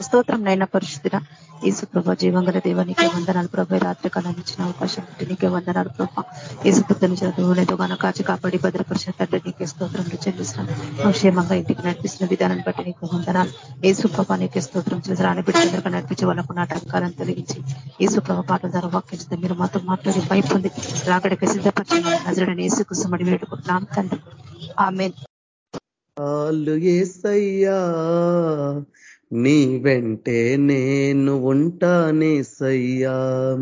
స్తోత్రం నైనా పరిస్థితిన ఈసు ప్రభ జీవంగల దేవానికి వందనాలు ప్రభ. రాత్రి కాలం ఇచ్చిన అవకాశం నీకే వందనాలు ప్రభ. ఈసు పుత్రుని చదువునేదో మన కాచి కాపాడి భద్రపరిచిన తండ్రి నీకే స్తోత్రం చెల్లిస్తున్నాం. క్షేమంగా ఇంటికి నడిపిస్తున్న విధానాన్ని బట్టి నీకు వందనాలు. ఏసు ప్రభ నీకే స్తోత్రం చేసి రాని బిడ్డలందరికీ నడిపించి వాళ్ళకు నాటకాలను తొలగించి ఏసు ప్రభ పాటల ద్వారా వాక్యం మీరు మాతో మాట్లాడి భయపొంది రాకడికి సిద్ధపరిచిన నజరడని ఏసు కుసమడి వేడుకుంటున్నాం. తండ్రి. ఆమె నీ వెంటే నేను ఉంటానే సయ్యా.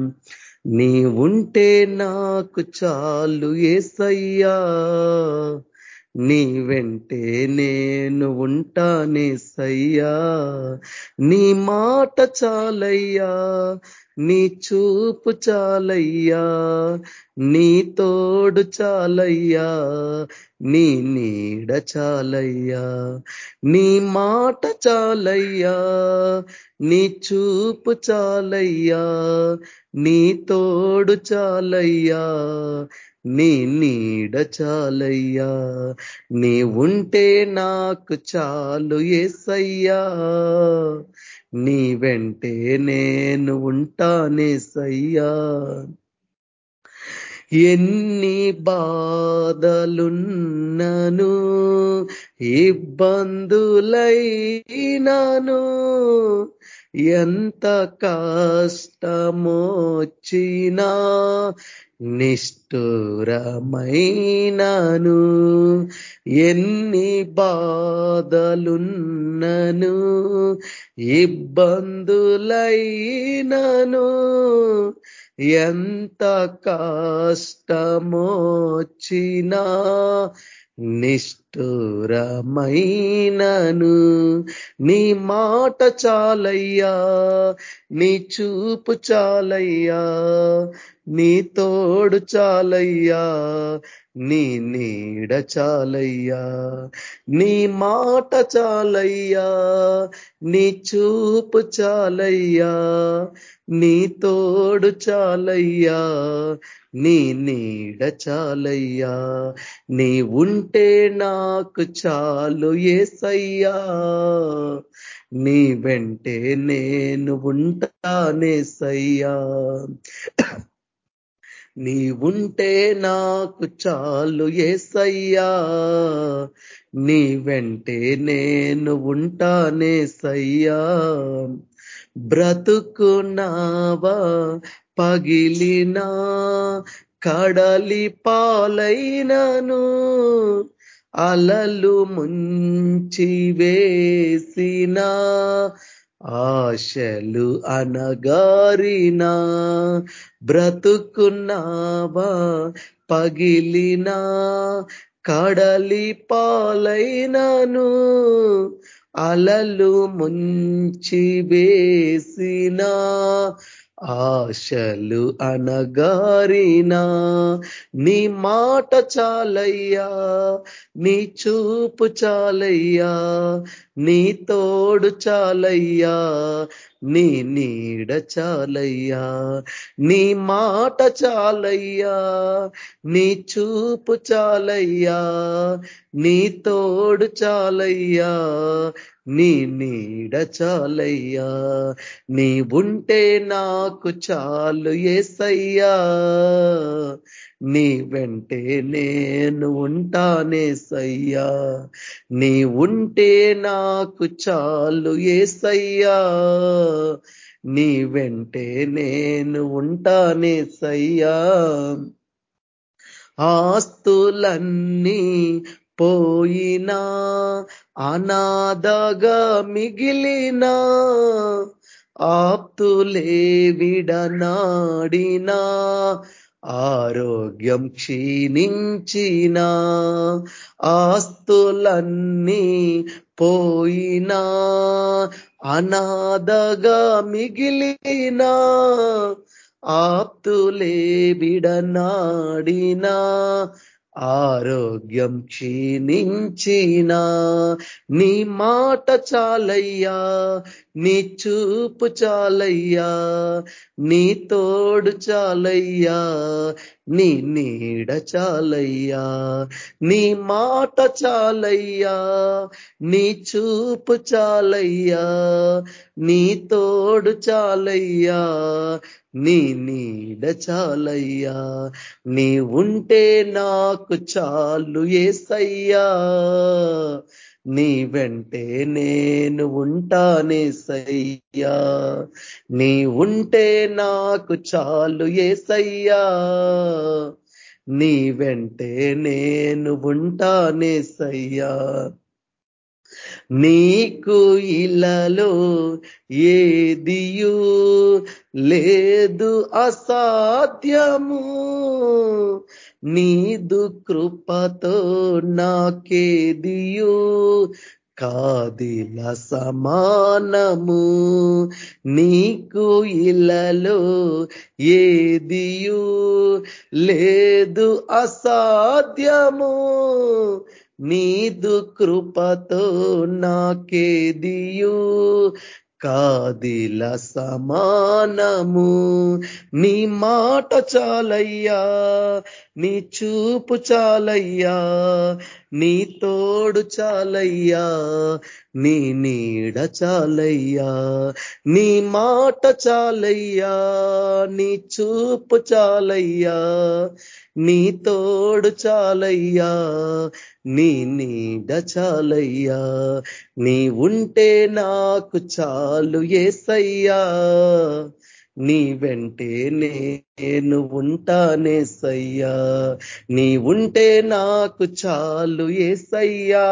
నీ ఉంటే నాకు చాలు ఏసయ్యా నీ వెంటే నేను ఉంటానే సయ్యా. నీ మాట చాలయ్యా. నీ చూపు చాలయ్యా నీ తోడు చాలయ్యా నీ నీడ చాలయ్యా నీ మాట చాలయ్యా నీ చూపు చాలయ్యా నీ తోడు చాలయ్యా నీ నీడ చాలయ్యా నీ ఉంటే నాకు చాలు ఏసయ్యా. నీ వెంటే నేను ఉంటానే సయ్యా. ఎన్ని బాధలున్నను ఇబ్బందులైనాను ఎంత కష్టమొచ్చినా నిష్ఠురమైనను. ఎన్ని బాధలున్నను ఇబ్బందులైనను. ఎంత కష్టమోచినా నిష్ఠురమైనను. నీ మాట చాలయ్యా నీ చూపు చాలయ్యా నీ తోడు చాలయ్యా నీ నీడ చాలయ్యా నీ మాట చాలయ్యా నీ చూపు చాలయ్యా నీ తోడు చాలయ్యా నీ నీడ చాలయ్యా నీ ఉంటే నాకు చాలు ఏసయ్యా నీ వెంటే నేను ఉంటానే నీవుంటే నీ ఉంటే నాకు చాలు ఏసయ్యా. నీ వెంటే నేను ఉంటానే సయ్యా. బ్రతుకున్నావా పగిలినా కడలి పాలైనను అలలు ముంచి వేసినా ఆశలు అనగారినా బ్రతుకున్నావా పగిలినా కడలి పాలైనను అలలు ముంచి వేసినా ఆశలు అనగారినా నీ మాట చాలయ్యా నీ చూపు చాలయ్యా నీ తోడు చాలయ్యా నీ నీడ చాలయ్యా నీ మాట చాలయ్యా నీ చూపు చాలయ్యా నీ తోడు చాలయ్యా నీ నీడ చాలయ్యా నీ ఉంటే నాకు చాలు ఏసయ్యా నీ వెంటే నేను ఉంటానే సయ్యా. నీ ఉంటే నాకు చాలు ఏసయ్యా నీ వెంటే నేను ఉంటానే సయ్యా. ఆస్తులన్నీ పోయినా అనాథగా మిగిలినా ఆప్తులే విడనాడినా. ఆరోగ్యం క్షీణించిన ఆస్తులన్నీ పోయినా అనాథగా మిగిలినా ఆప్తులే బిడనాడినా ఆరోగ్యం క్షీణించిన నీ మాట చాలయ్యా నీ చూపు చాలయ్యా నీ తోడు చాలయ్యా నీ నీడ చాలయ్యా నీ మాట చాలయ్యా నీ చూపు చాలయ్యా నీ తోడు చాలయ్యా నీ నీడ చాలయ్యా నీ ఉంటే నాకు చాలు ఏసయ్యా. నీ వెంటే నేను ఉంటానే సయ్యా. నీ ఉంటే నాకు చాలు ఏసయ్యా నీ వెంటే నేను ఉంటానే సయ్యా. నీకు ఇలలో ఏదియు లేదు అసాధ్యము. నీదు కృపతో నాకేదియు కాదిల సమానము నీకు ఇలలో ఏదియు లేదు అసాధ్యము నీదు కృపతో నాకేదియు కాదిల సమానము. నీ మాట చాలయ్యా నీ చూపు చాలయ్యా నీ తోడు చాలయ్యా నీ నీడ చాలయ్యా నీ మాట చాలయ్యా నీ చూపు చాలయ్యా. నీ తోడు చాలయ్యా నీ నీడ చాలయ్యా నీ ఉంటే నాకు చాలు ఏసయ్యా నీ వెంటే నే నేను ఉంటానే సయ్యా. నీ ఉంటే నాకు చాలు ఏసయ్యా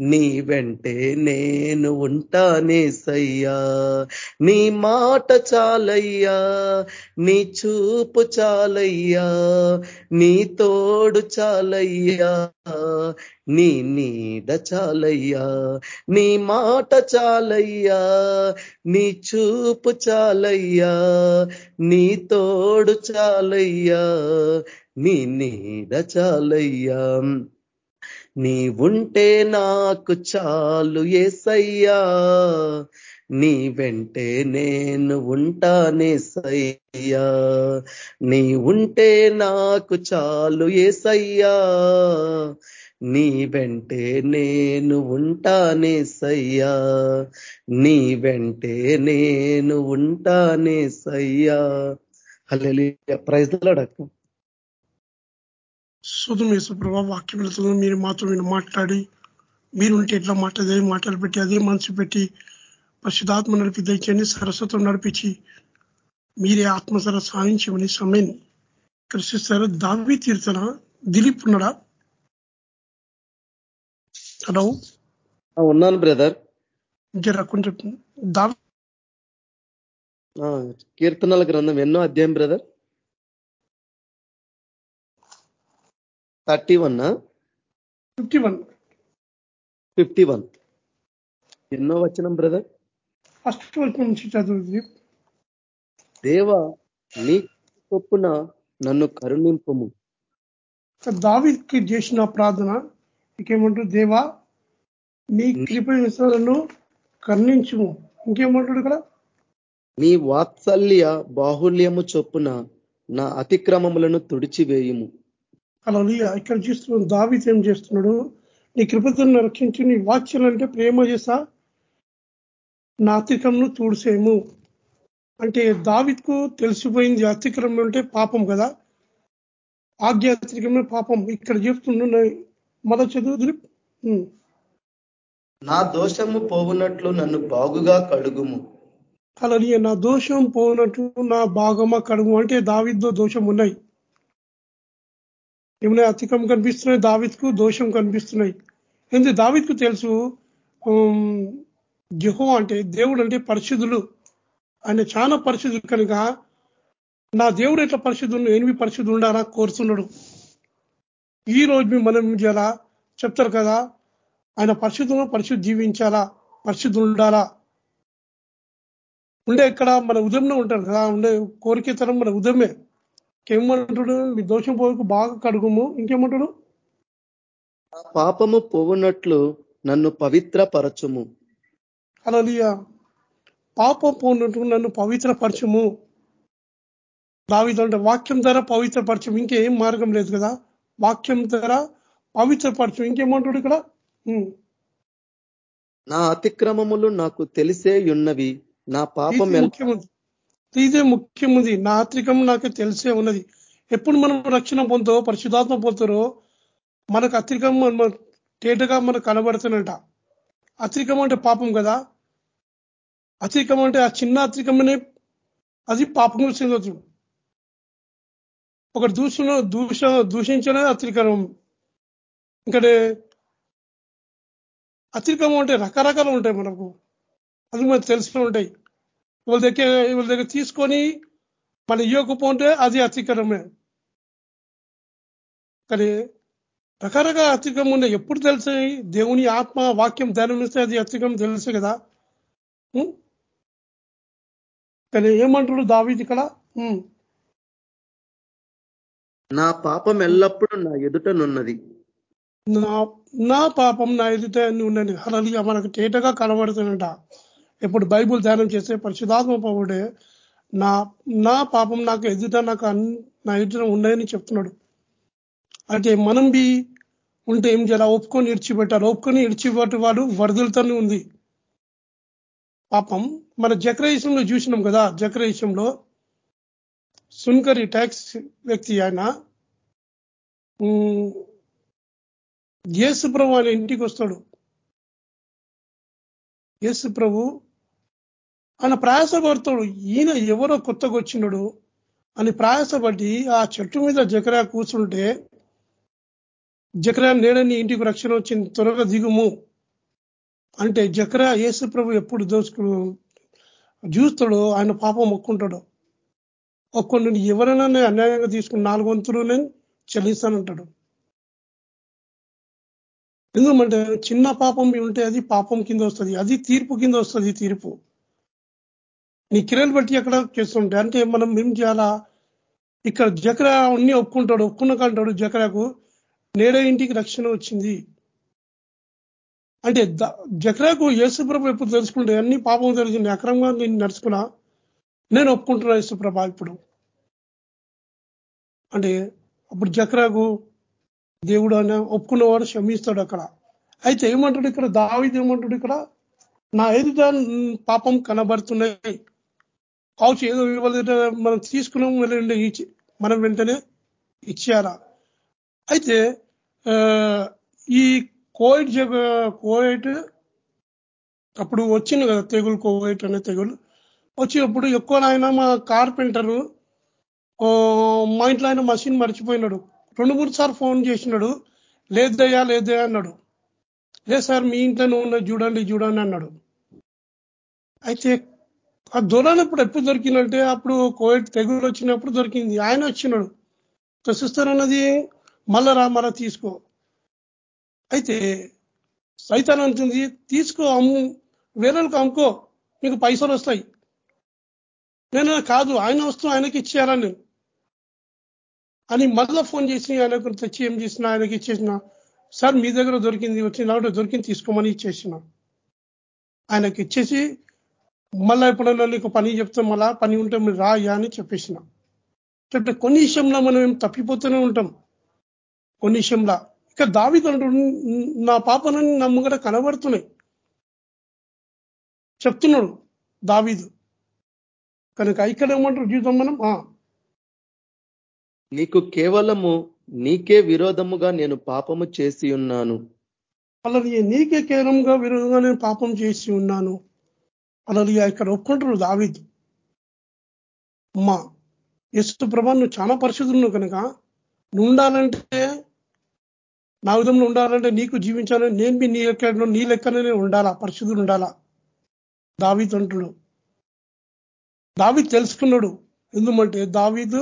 నీ వెంటే నేను ఉంటానే సయ్యా. నీ మాట చాలయ్యా. నీ చూపు చాలయ్యా. నీ తోడు చాలయ్యా. నీ నీడ చాలయ్యా. నీ మాట చాలయ్యా. నీ చూపు చాలయ్యా. నీ తోడు చాలయ్యా నీ నీడ చాలయ్యా. నీ ఉంటే నాకు చాలు ఏసయ్యా నీ వెంటే నేను ఉంటానే సయ్యా. నీ ఉంటే నాకు చాలు ఏసయ్యా నీ వెంటే నేను ఉంటానే సయ్యా. నీ వెంటే నేను ఉంటానే సయ్యా. హల్లెలూయా ప్రైజ్ అడక్క సుధమేశ్వర ప్రభా వాక్యం వెళుతుంది మీరు మాతో మీరు మాట్లాడి మీరుంటే ఎట్లా మాట్లాడే మాటలు పెట్టి అదే మనసు పెట్టి పరిశుధాత్మ నడిపి దయచేయండి సరస్వతం నడిపించి మీరే ఆత్మసర సాధించమని సమయం కృషిస్తారు దావి తీర్థన దిలీప్ ఉన్నాడా హలో ఉన్నాను బ్రదర్. జర కొంచెం దావి కీర్తనల గ్రంథం ఎన్నో అధ్యాయం brother thirty one fifty one. Fifty one. ఎన్నో వచ్చినం బ్రదర్ ఫస్ట్ వరకు నుంచి చదువుది. దేవా నీ చొప్పున నన్ను కరుణింపము. దావికి చేసిన ప్రార్థన ఇంకేమంటారు? దేవా నీ కృప విషయాలను కర్ణించుము. ఇంకేమంటాడు ఇక్కడ? నీ వాత్సల్య బాహుల్యము చొప్పున నా అతిక్రమములను తుడిచివేయుము. అలా ఇక్కడ చూస్తున్నాడు దావిత ఏం చేస్తున్నాడు? నీ కృపతో రక్షించి నీ వాక్యం అంటే ప్రేమ చేసా? నా అతిక్రమను తూడిసేము. అంటే దావిత్కు తెలిసిపోయింది అతిక్రమం అంటే పాపం కదా? ఆధ్యాత్మికమైన పాపం. ఇక్కడ చెప్తుండ మొదటి చదువు నా దోషము పోవునట్లు నన్ను బాగుగా కడుగుము. అలా నా దోషం పోనట్టు నా భాగమా కడుగు అంటే దావిద్దో దోషం ఉన్నాయి. ఏమైనా అతికం కనిపిస్తున్నాయి? దావిత్కు దోషం కనిపిస్తున్నాయి. ఎందుకు దావిత్కు తెలుసు జహో అంటే దేవుడు అంటే పరిశుద్ధులు. ఆయన చాలా పరిశుద్ధులు. కనుక నా దేవుడు ఎట్లా పరిశుద్ధులు ఎనిమిది పరిశుద్ధులు ఉండాలా? కోరుతున్నాడు ఈ రోజు మనం ఎలా చెప్తారు కదా ఆయన పరిశుద్ధంలో పరిశుద్ధి జీవించాలా? పరిశుద్ధులు ఉండాలా? ఉండే ఇక్కడ మన ఉదయంలో ఉంటారు కదా ఉండే కోరికేతనం మన ఉదయమే. ఇంకేమంటాడు? మీ దోషం పోకు బాగా కడుగుము. ఇంకేమంటాడు? పాపము పోవునట్లు నన్ను పవిత్ర పరచుము అలలియ పాపం పోనట్టు నన్ను పవిత్రపరచము. దావిదంటే వాక్యం ద్వారా పవిత్రపరచం ఇంకేం మార్గం లేదు కదా. వాక్యం ద్వారా పవిత్రపరచం ఇంకేమంటాడు ఇక్కడ. నా అతిక్రమములు నాకు తెలిసే ఉన్నవి నా పాపం ఇది ఇదే ముఖ్యమంది నా ఆత్రికం నాకు తెలిసే ఉన్నది. ఎప్పుడు మనం రక్షణ పొందో పరిశుధాత్మ పొందుతారో మనకు అత్రికం తేటగా మనకు కనబడుతున్నట అత్రికం అంటే పాపం కదా? అత్రికం అంటే ఆ చిన్న అత్రికమనే అది పాపం చెందొచ్చు ఒక దూషణ దూష దూషించడం అత్రికం. ఇక్కడ అత్రికం అంటే రకరకాలు ఉంటాయి మనకు. అది మనకు తెలిసిన ఉంటాయి. వాళ్ళ దగ్గర వాళ్ళ దగ్గర తీసుకొని మన ఇవ్వకపోతే అది అతిక్రమే కానీ రకరకాల అతిక్రమం ఉన్నాయి. ఎప్పుడు తెలిసాయి దేవుని ఆత్మ వాక్యం ధ్యానమిస్తే అది అతిక్రమం తెలుసు కదా? కానీ ఏమంటాడు దావీది ఇక్కడ. నా పాపం ఎల్లప్పుడూ నా ఎదుటనున్నది నా నా పాపం నా ఎదుట ఉన్నది హలలిగా మనకు తేటగా కనబడుతుందంట. ఇప్పుడు బైబుల్ ధ్యానం చేస్తే పరిశుధాత్మ పౌడే నా నా పాపం నాకు ఎదుట నాకు అన్- నా ఎదుట ఉన్నాయని చెప్తున్నాడు. అంటే మనం బి ఉంటే ఏం చేయాలి? ఒప్పుకొని ఇడిచిపెట్టాలి. ఒప్పుకొని ఇడిచిపెట్టే వాడు వరదలతోనే ఉంది. పాపం మన జక్రయేశంలో చూసినాం కదా జక్రయేశంలో సున్కరి ట్యాక్స్ వ్యక్తి ఆయన యేసు ప్రభు ఆయన ఇంటికి వస్తాడు. యేసు ప్రభు ఆయన ప్రయాసపడతాడు. ఈయన ఎవరో కొత్తగా వచ్చినాడు అని ప్రయాసపడి ఆ చెట్టు మీద జకరా కూర్చుంటే జకరా నేడని ఇంటికి రక్షణ వచ్చింది త్వరగా దిగుము అంటే జకరా యేసు ప్రభు ఎప్పుడు దోసుకు చూస్తాడో ఆయన పాపం ఒక్కుంటాడు ఒక్కొండు ఎవరైనా అన్యాయంగా తీసుకుని నాలుగు వంతులు నేను చెల్లిస్తానంటాడు. ఎందుకంటే చిన్న పాపం ఉంటే అది పాపం కింద వస్తుంది అది తీర్పు కింద వస్తుంది తీర్పు. నీ కిరణ్ బట్టి ఎక్కడ చేస్తుంటే అంటే మనం ఏం చేయాలా? ఇక్కడ జకర అన్ని ఒప్పుకుంటాడు ఒప్పుకున్నాక జకరాకు నేడే ఇంటికి రక్షణ వచ్చింది. అంటే జకరాకు యేసుప్రభ ఎప్పుడు తెలుసుకుంటే అన్ని పాపం తెలిసింది అక్రమంగా నేను నడుచుకున్నా నేను ఒప్పుకుంటున్నా యేసుప్రభ ఇప్పుడు. అంటే అప్పుడు జకరాకు దేవుడు అని ఒప్పుకున్నవాడు క్షమిస్తాడు అక్కడ. అయితే ఏమంటాడు ఇక్కడ? దావిది ఏమంటాడు ఇక్కడ? నా ఎదుట పాపం కనబడుతున్నాయి. కావచ్చు ఏదో మనం తీసుకున్నాం వెళ్ళండి మనం వెంటనే ఇచ్చారా అయితే ఈ కోవిడ్ కోవిడ్ అప్పుడు వచ్చింది కదా తెగులు కోవిడ్ అనే తెగులు. వచ్చినప్పుడు ఎక్కువ ఆయన మా కార్పెంటరు మా ఇంట్లో ఆయన మషిన్ మర్చిపోయినాడు. రెండు మూడు సార్లు ఫోన్ చేసినాడు. లేదయ్యా లేదయ్యా అన్నాడు. లేదు సార్ మీ ఇంట్లోనే ఉన్నది చూడండి చూడండి అన్నాడు. అయితే ఆ దూరాన్ని ఇప్పుడు ఎప్పుడు దొరికిందంటే అప్పుడు కోవిడ్ తెగులు వచ్చినప్పుడు దొరికింది. ఆయన వచ్చినాడు. సిస్టర్ అన్నది మళ్ళా రా మళ్ళా తీసుకో. అయితే సైతాన్ అంటుంది తీసుకో అమ్ము వేరేలకు అమ్ముకో నీకు పైసలు వస్తాయి. నేను కాదు ఆయన వస్తూ ఆయనకి ఇచ్చేయాలా నేను? అని మళ్ళా ఫోన్ చేసి ఆయనకు తెచ్చి ఏం చేసిన ఆయనకి ఇచ్చేసిన సార్ మీ దగ్గర దొరికింది వచ్చింది కాబట్టి దొరికింది తీసుకోమని ఇచ్చేసిన. ఆయనకి ఇచ్చేసి మళ్ళా ఎప్పుడైనా నీకు పని చెప్తే మళ్ళా పని ఉంటే మీరు రా అయ్యా అని చెప్పేసిన. చెప్తే కొన్ని విషయంలో మనం ఏం తప్పిపోతూనే ఉంటాం. కొన్ని విషయంలో. ఇక దావిదు అంటాడు నా పాపనని నా ముంగట కనబడుతున్నాయి. చెప్తున్నాడు దావీదు. కనుక ఇక్కడ ఏమంటారు జీవితం మనం? ఆ, నీకు కేవలము నీకే విరోధముగా నేను పాపము చేసి ఉన్నాను. అలాగే నీకే కేవలంగా విరోధంగా నేను పాపం చేసి ఉన్నాను. అలాగే ఇక్కడ ఒప్పుకుంటారు దావిద్. మా యశు ప్రభా నువ్వు చాలా పరిశుద్ధులు కనుక నువ్వు ఉండాలంటే నా విధంలో ఉండాలంటే నీకు జీవించాలని నేను మీ నీ లెక్క నీ లెక్కనే ఉండాలా? పరిశుద్ధులు ఉండాలా? దావీదు అంటుడు దావీదు తెలుసుకున్నాడు. ఎందుకంటే దావీదు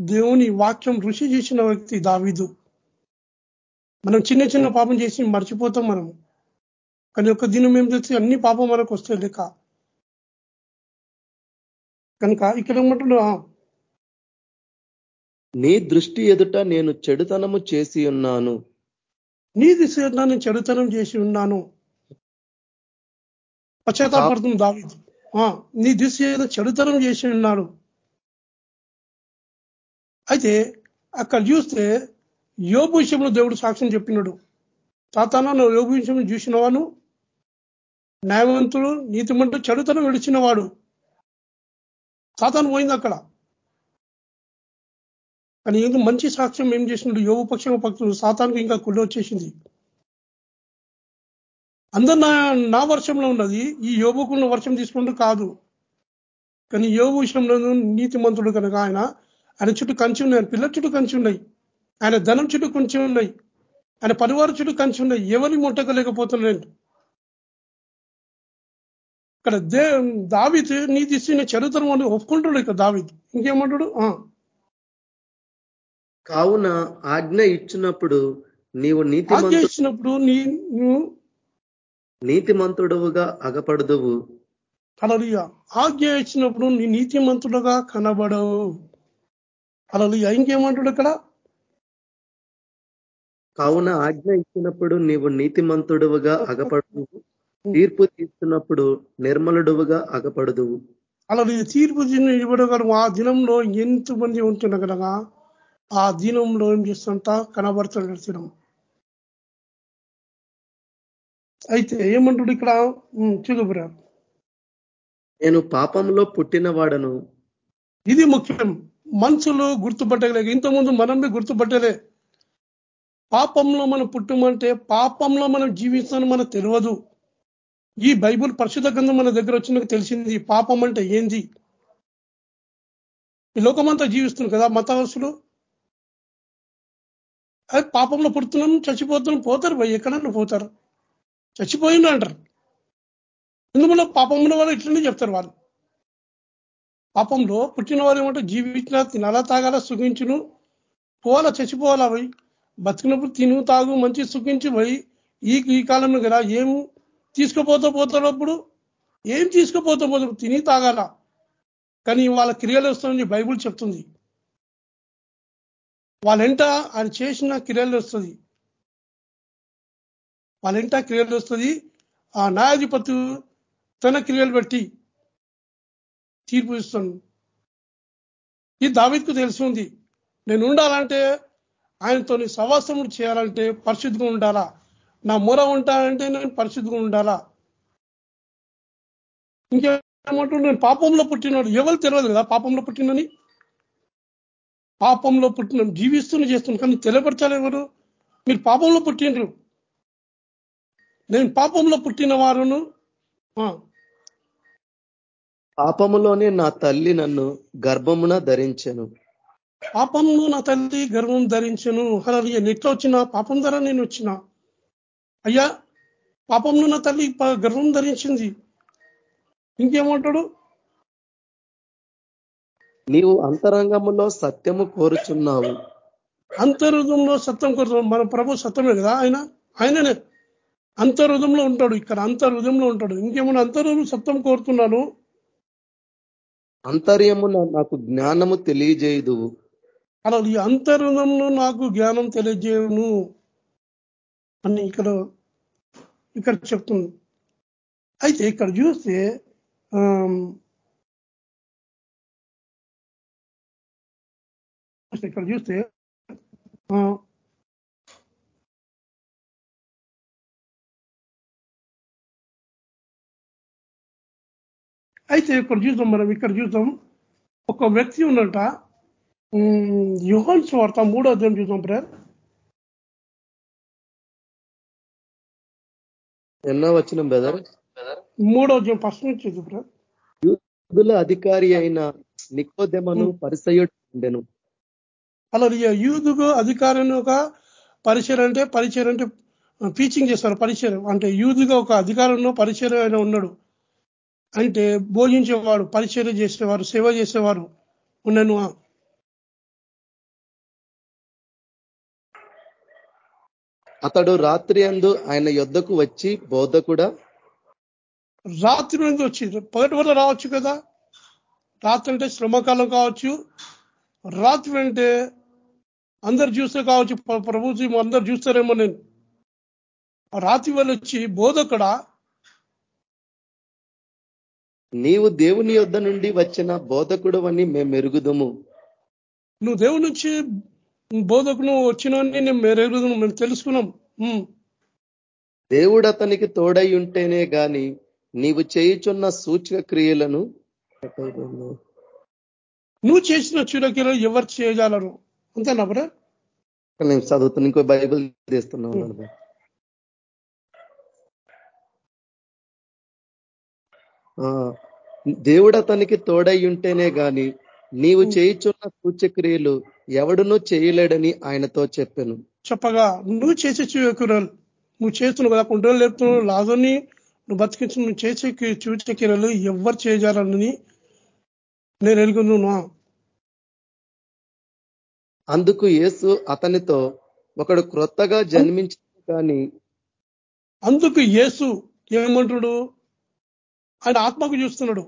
దేవుని వాక్యం ఋషి చేసిన వ్యక్తి దావీదు. మనం చిన్న చిన్న పాపం చేసి మర్చిపోతాం మనం. కానీ ఒక దినం ఏం చేస్తే అన్ని పాపం మనకు వస్తాయి లెక్క. కనుక ఇక్కడ ఏమంటున్నా? నీ దృష్టి ఎదుట నేను చెడుతనము చేసి ఉన్నాను. నీ దిశ నేను చెడుతనం చేసి ఉన్నాను. పశ్చాత్తాపడుతుంది దావిది. నీ దిశ చెడుతనం చేసి ఉన్నాడు. అయితే అక్కడ చూస్తే యోగు విషయంలో దేవుడు సాక్ష్యం చెప్పినాడు. తాతాన నువ్వు యోగు విషయం చూసినవాను న్యాయవంతుడు నీతిమంతుడు చెడుతనం విడిచిన వాడు సాతాను పోయింది అక్కడ. కానీ ఇంకా మంచి సాక్ష్యం ఏం చేసినాడు యోగు పక్షం పక్షులు సాతానికి ఇంకా కుళ్ళు వచ్చేసింది. అందరు నా నా వర్షంలో ఉన్నది. ఈ యోగుకున్న వర్షం తీసుకుంటూ కాదు. కానీ యోగు విషయంలో నీతిమంతుడు కనుక ఆయన ఆయన చుట్టూ కంచి ఉన్నాయి. ఆయన పిల్లల చుట్టూ కంచి ఉన్నాయి. ఆయన ధనం చుట్టూ కొంచెం ఉన్నాయి. ఆయన పరివారం చుట్టూ కంచి ఉన్నాయి. ఎవరిని ముట్టకలేకపోతున్నాడు? ఇక్కడ దే దావిత్ నీతి ఇచ్చిన చరిత్రం అని ఒప్పుకుంటాడు ఇక్కడ దావిత్ ఇంకేమంటాడు? కావున ఆజ్ఞ ఇచ్చినప్పుడు నీవు నీతి ఆజ్ఞ ఇచ్చినప్పుడు నీ నువ్వు నీతిమంతుడువుగా అగపడదువు. అలలియ ఆజ్ఞ ఇచ్చినప్పుడు నీ నీతిమంతుడుగా కనబడవు. అలలియ ఇంకేమంటాడు ఇక్కడ? కావున ఆజ్ఞ ఇచ్చినప్పుడు నీవు నీతిమంతుడువుగా అగపడదు తీర్పు తీస్తున్నప్పుడు నిర్మలుడువుగా అగపడదువు అలా తీర్పు ఇవ్వడం ఆ దినంలో ఎంత మంది ఉంటున్న కనుక ఆ దినంలో ఏం చేస్తుంటా? కనబడుతున్నాడు దినం. అయితే ఏమంటాడు ఇక్కడ? చూదుపురా నేను పాపంలో పుట్టిన వాడను ఇది ముఖ్యం. మనుషులు గుర్తుపట్టలేక ఇంతకుముందు మనమే గుర్తుపట్టలే. పాపంలో మనం పుట్టమంటే పాపంలో మనం జీవిస్తాను మనకు తెలియదు. ఈ బైబుల్ పరిశుద్ధ గ్రంథం మన దగ్గర వచ్చినాక తెలిసింది పాపం అంటే ఏంది? ఈ లోకమంతా జీవిస్తుంది కదా మతవసులు అది పాపంలో పుడుతున్నాం చచ్చిపోతున్నాం పోతారు భయ్ ఎక్కడన్నా పోతారు. చచ్చిపోయిండు అంటారు. ఇందులో పాపంలో వాళ్ళు ఇట్లనే చెప్తారు వాళ్ళు. పాపంలో పుట్టిన వారు ఏమంటే జీవించిన తినాలా తాగాల సుఖించును పోవాలా చచ్చిపోవాలా పోయి బతికినప్పుడు తిను తాగు మంచి సుఖించి పోయి ఈ ఈ కాలంలో కదా ఏము తీసుకుపోతూ పోతున్నప్పుడు ఏం తీసుకుపోతూ పోతు తిని తాగాల. కానీ వాళ్ళ క్రియలు వస్తుందని బైబుల్ చెప్తుంది. వాళ్ళెంట ఆయన చేసిన క్రియలు వస్తుంది. వాళ్ళెంట క్రియలు వస్తుంది? ఆ న్యాయాధిపతి తన క్రియలు పెట్టి తీర్పు ఇస్తాను ఈ దావిద్కు తెలిసి ఉంది నేను ఉండాలంటే ఆయనతో సవాసం చేయాలంటే పరిశుద్ధిగా ఉండాలా? నా మొర ఉంటానంటే నేను పరిశుద్ధిగా ఉండాలా? ఇంకేమంటూ నేను పాపంలో పుట్టినాడు. ఎవరు తెలియదు కదా పాపంలో పుట్టినని? పాపంలో పుట్టిన జీవిస్తూనే చేస్తున్నాను కానీ తెలియపరచాలి ఎవరు? మీరు పాపంలో పుట్టినరు నేను పాపంలో పుట్టిన వారును. పాపములోనే నా తల్లి నన్ను గర్భమున ధరించను. పాపంలో నా తల్లి గర్భం ధరించను. అలా ఎట్లా వచ్చిన? పాపం ధర నేను వచ్చిన. అయ్యా పాపంలో నా తల్లి గర్భం ధరించింది. ఇంకేమంటాడు? నీవు అంతరంగములో సత్యము కోరుచున్నావు. అంతరుదంలో సత్యం కోరుతున్నావు. మన ప్రభు సత్యమే కదా ఆయన? ఆయననే. అంతరుదంలో ఉంటాడు ఇక్కడ అంతరుదంలో ఉంటాడు. ఇంకేమన్నా అంతరుదం సత్యం కోరుతున్నాను? అంతర్యము నాకు జ్ఞానము తెలియజేయదు అలా ఈ అంతరుదంలో నాకు జ్ఞానం తెలియజేయను. అని ఇక్కడ ఇక్కడ చెప్తుంది అయితే ఇక్కడ చూస్తే ఇక్కడ చూస్తే అయితే ఇక్కడ చూద్దాం మనం ఇక్కడ చూద్దాం ఒక వ్యక్తి ఉన్నట యుహన్ స్వార్థ మూడో అధ్యాయం చూద్దాం ప్రేర్ ఎన్నో వచ్చిన బ్రదర్ మూడో ఫస్ట్ నుంచి యూదుల అధికారి అయిన నికోదెమను పరిసయుడు ఉండెను. అలా యూదుకు అధికారిని ఒక పరిచయం అంటే పరిచయం అంటే టీచింగ్ చేస్తారు పరిచయం. అంటే యూదుగా ఒక అధికారంలో పరిచయం అయిన ఉన్నాడు. అంటే భోజించేవాడు పరిచయం చేసేవారు సేవ చేసేవారు ఉన్నను అతడు రాత్రి అందు ఆయన యుద్ధకు వచ్చి బోధకుడా? రాత్రి నుండి వచ్చి పగటి వల్ల రావచ్చు కదా? రాత్రి అంటే శ్రమకాలం కావచ్చు. రాత్రి అంటే అందరు చూస్తే కావచ్చు. ప్రభుత్వం అందరు చూస్తారేమో నేను. రాత్రి వల్ల వచ్చి బోధకుడా? నీవు దేవుని యొద్ద నుండి వచ్చిన బోధకుడు అని మేము మెరుగుదము నువ్వు దేవుడి నుంచి బోధకును నేను మెరుగుదము మేము తెలుసుకున్నాం. దేవుడు అతనికి తోడై ఉంటేనే గాని నీవు చేయుచున్న సూచక క్రియలను నువ్వు చేసిన చూడకిలో ఎవరు చేయగలరు? అంతేనా బ్రా నేను చదువుతున్నా ఇంకో బైబిల్ తీస్తున్నాను ఆ, దేవుడు అతనికి తోడై ఉంటేనే గాని నీవు చేయుచున్న సూచక్రియలు ఎవడునూ చేయలేడని ఆయనతో చెప్పాను. చెప్పగా నువ్వు చేసే చూయకురాలు నువ్వు చేస్తున్నావు కదా కుంటలు లేపుతున్నావు లాజర్ని నువ్వు బతికించు నువ్వు చేసే చూచకిరలు ఎవరు చేయజాలని నేను ఎలుగుతున్నా అందుకు యేసు అతనితో ఒకడు క్రొత్తగా జన్మించిన కానీ అందుకు యేసు ఏమంటాడు? ఆయన ఆత్మకు చూస్తున్నాడు.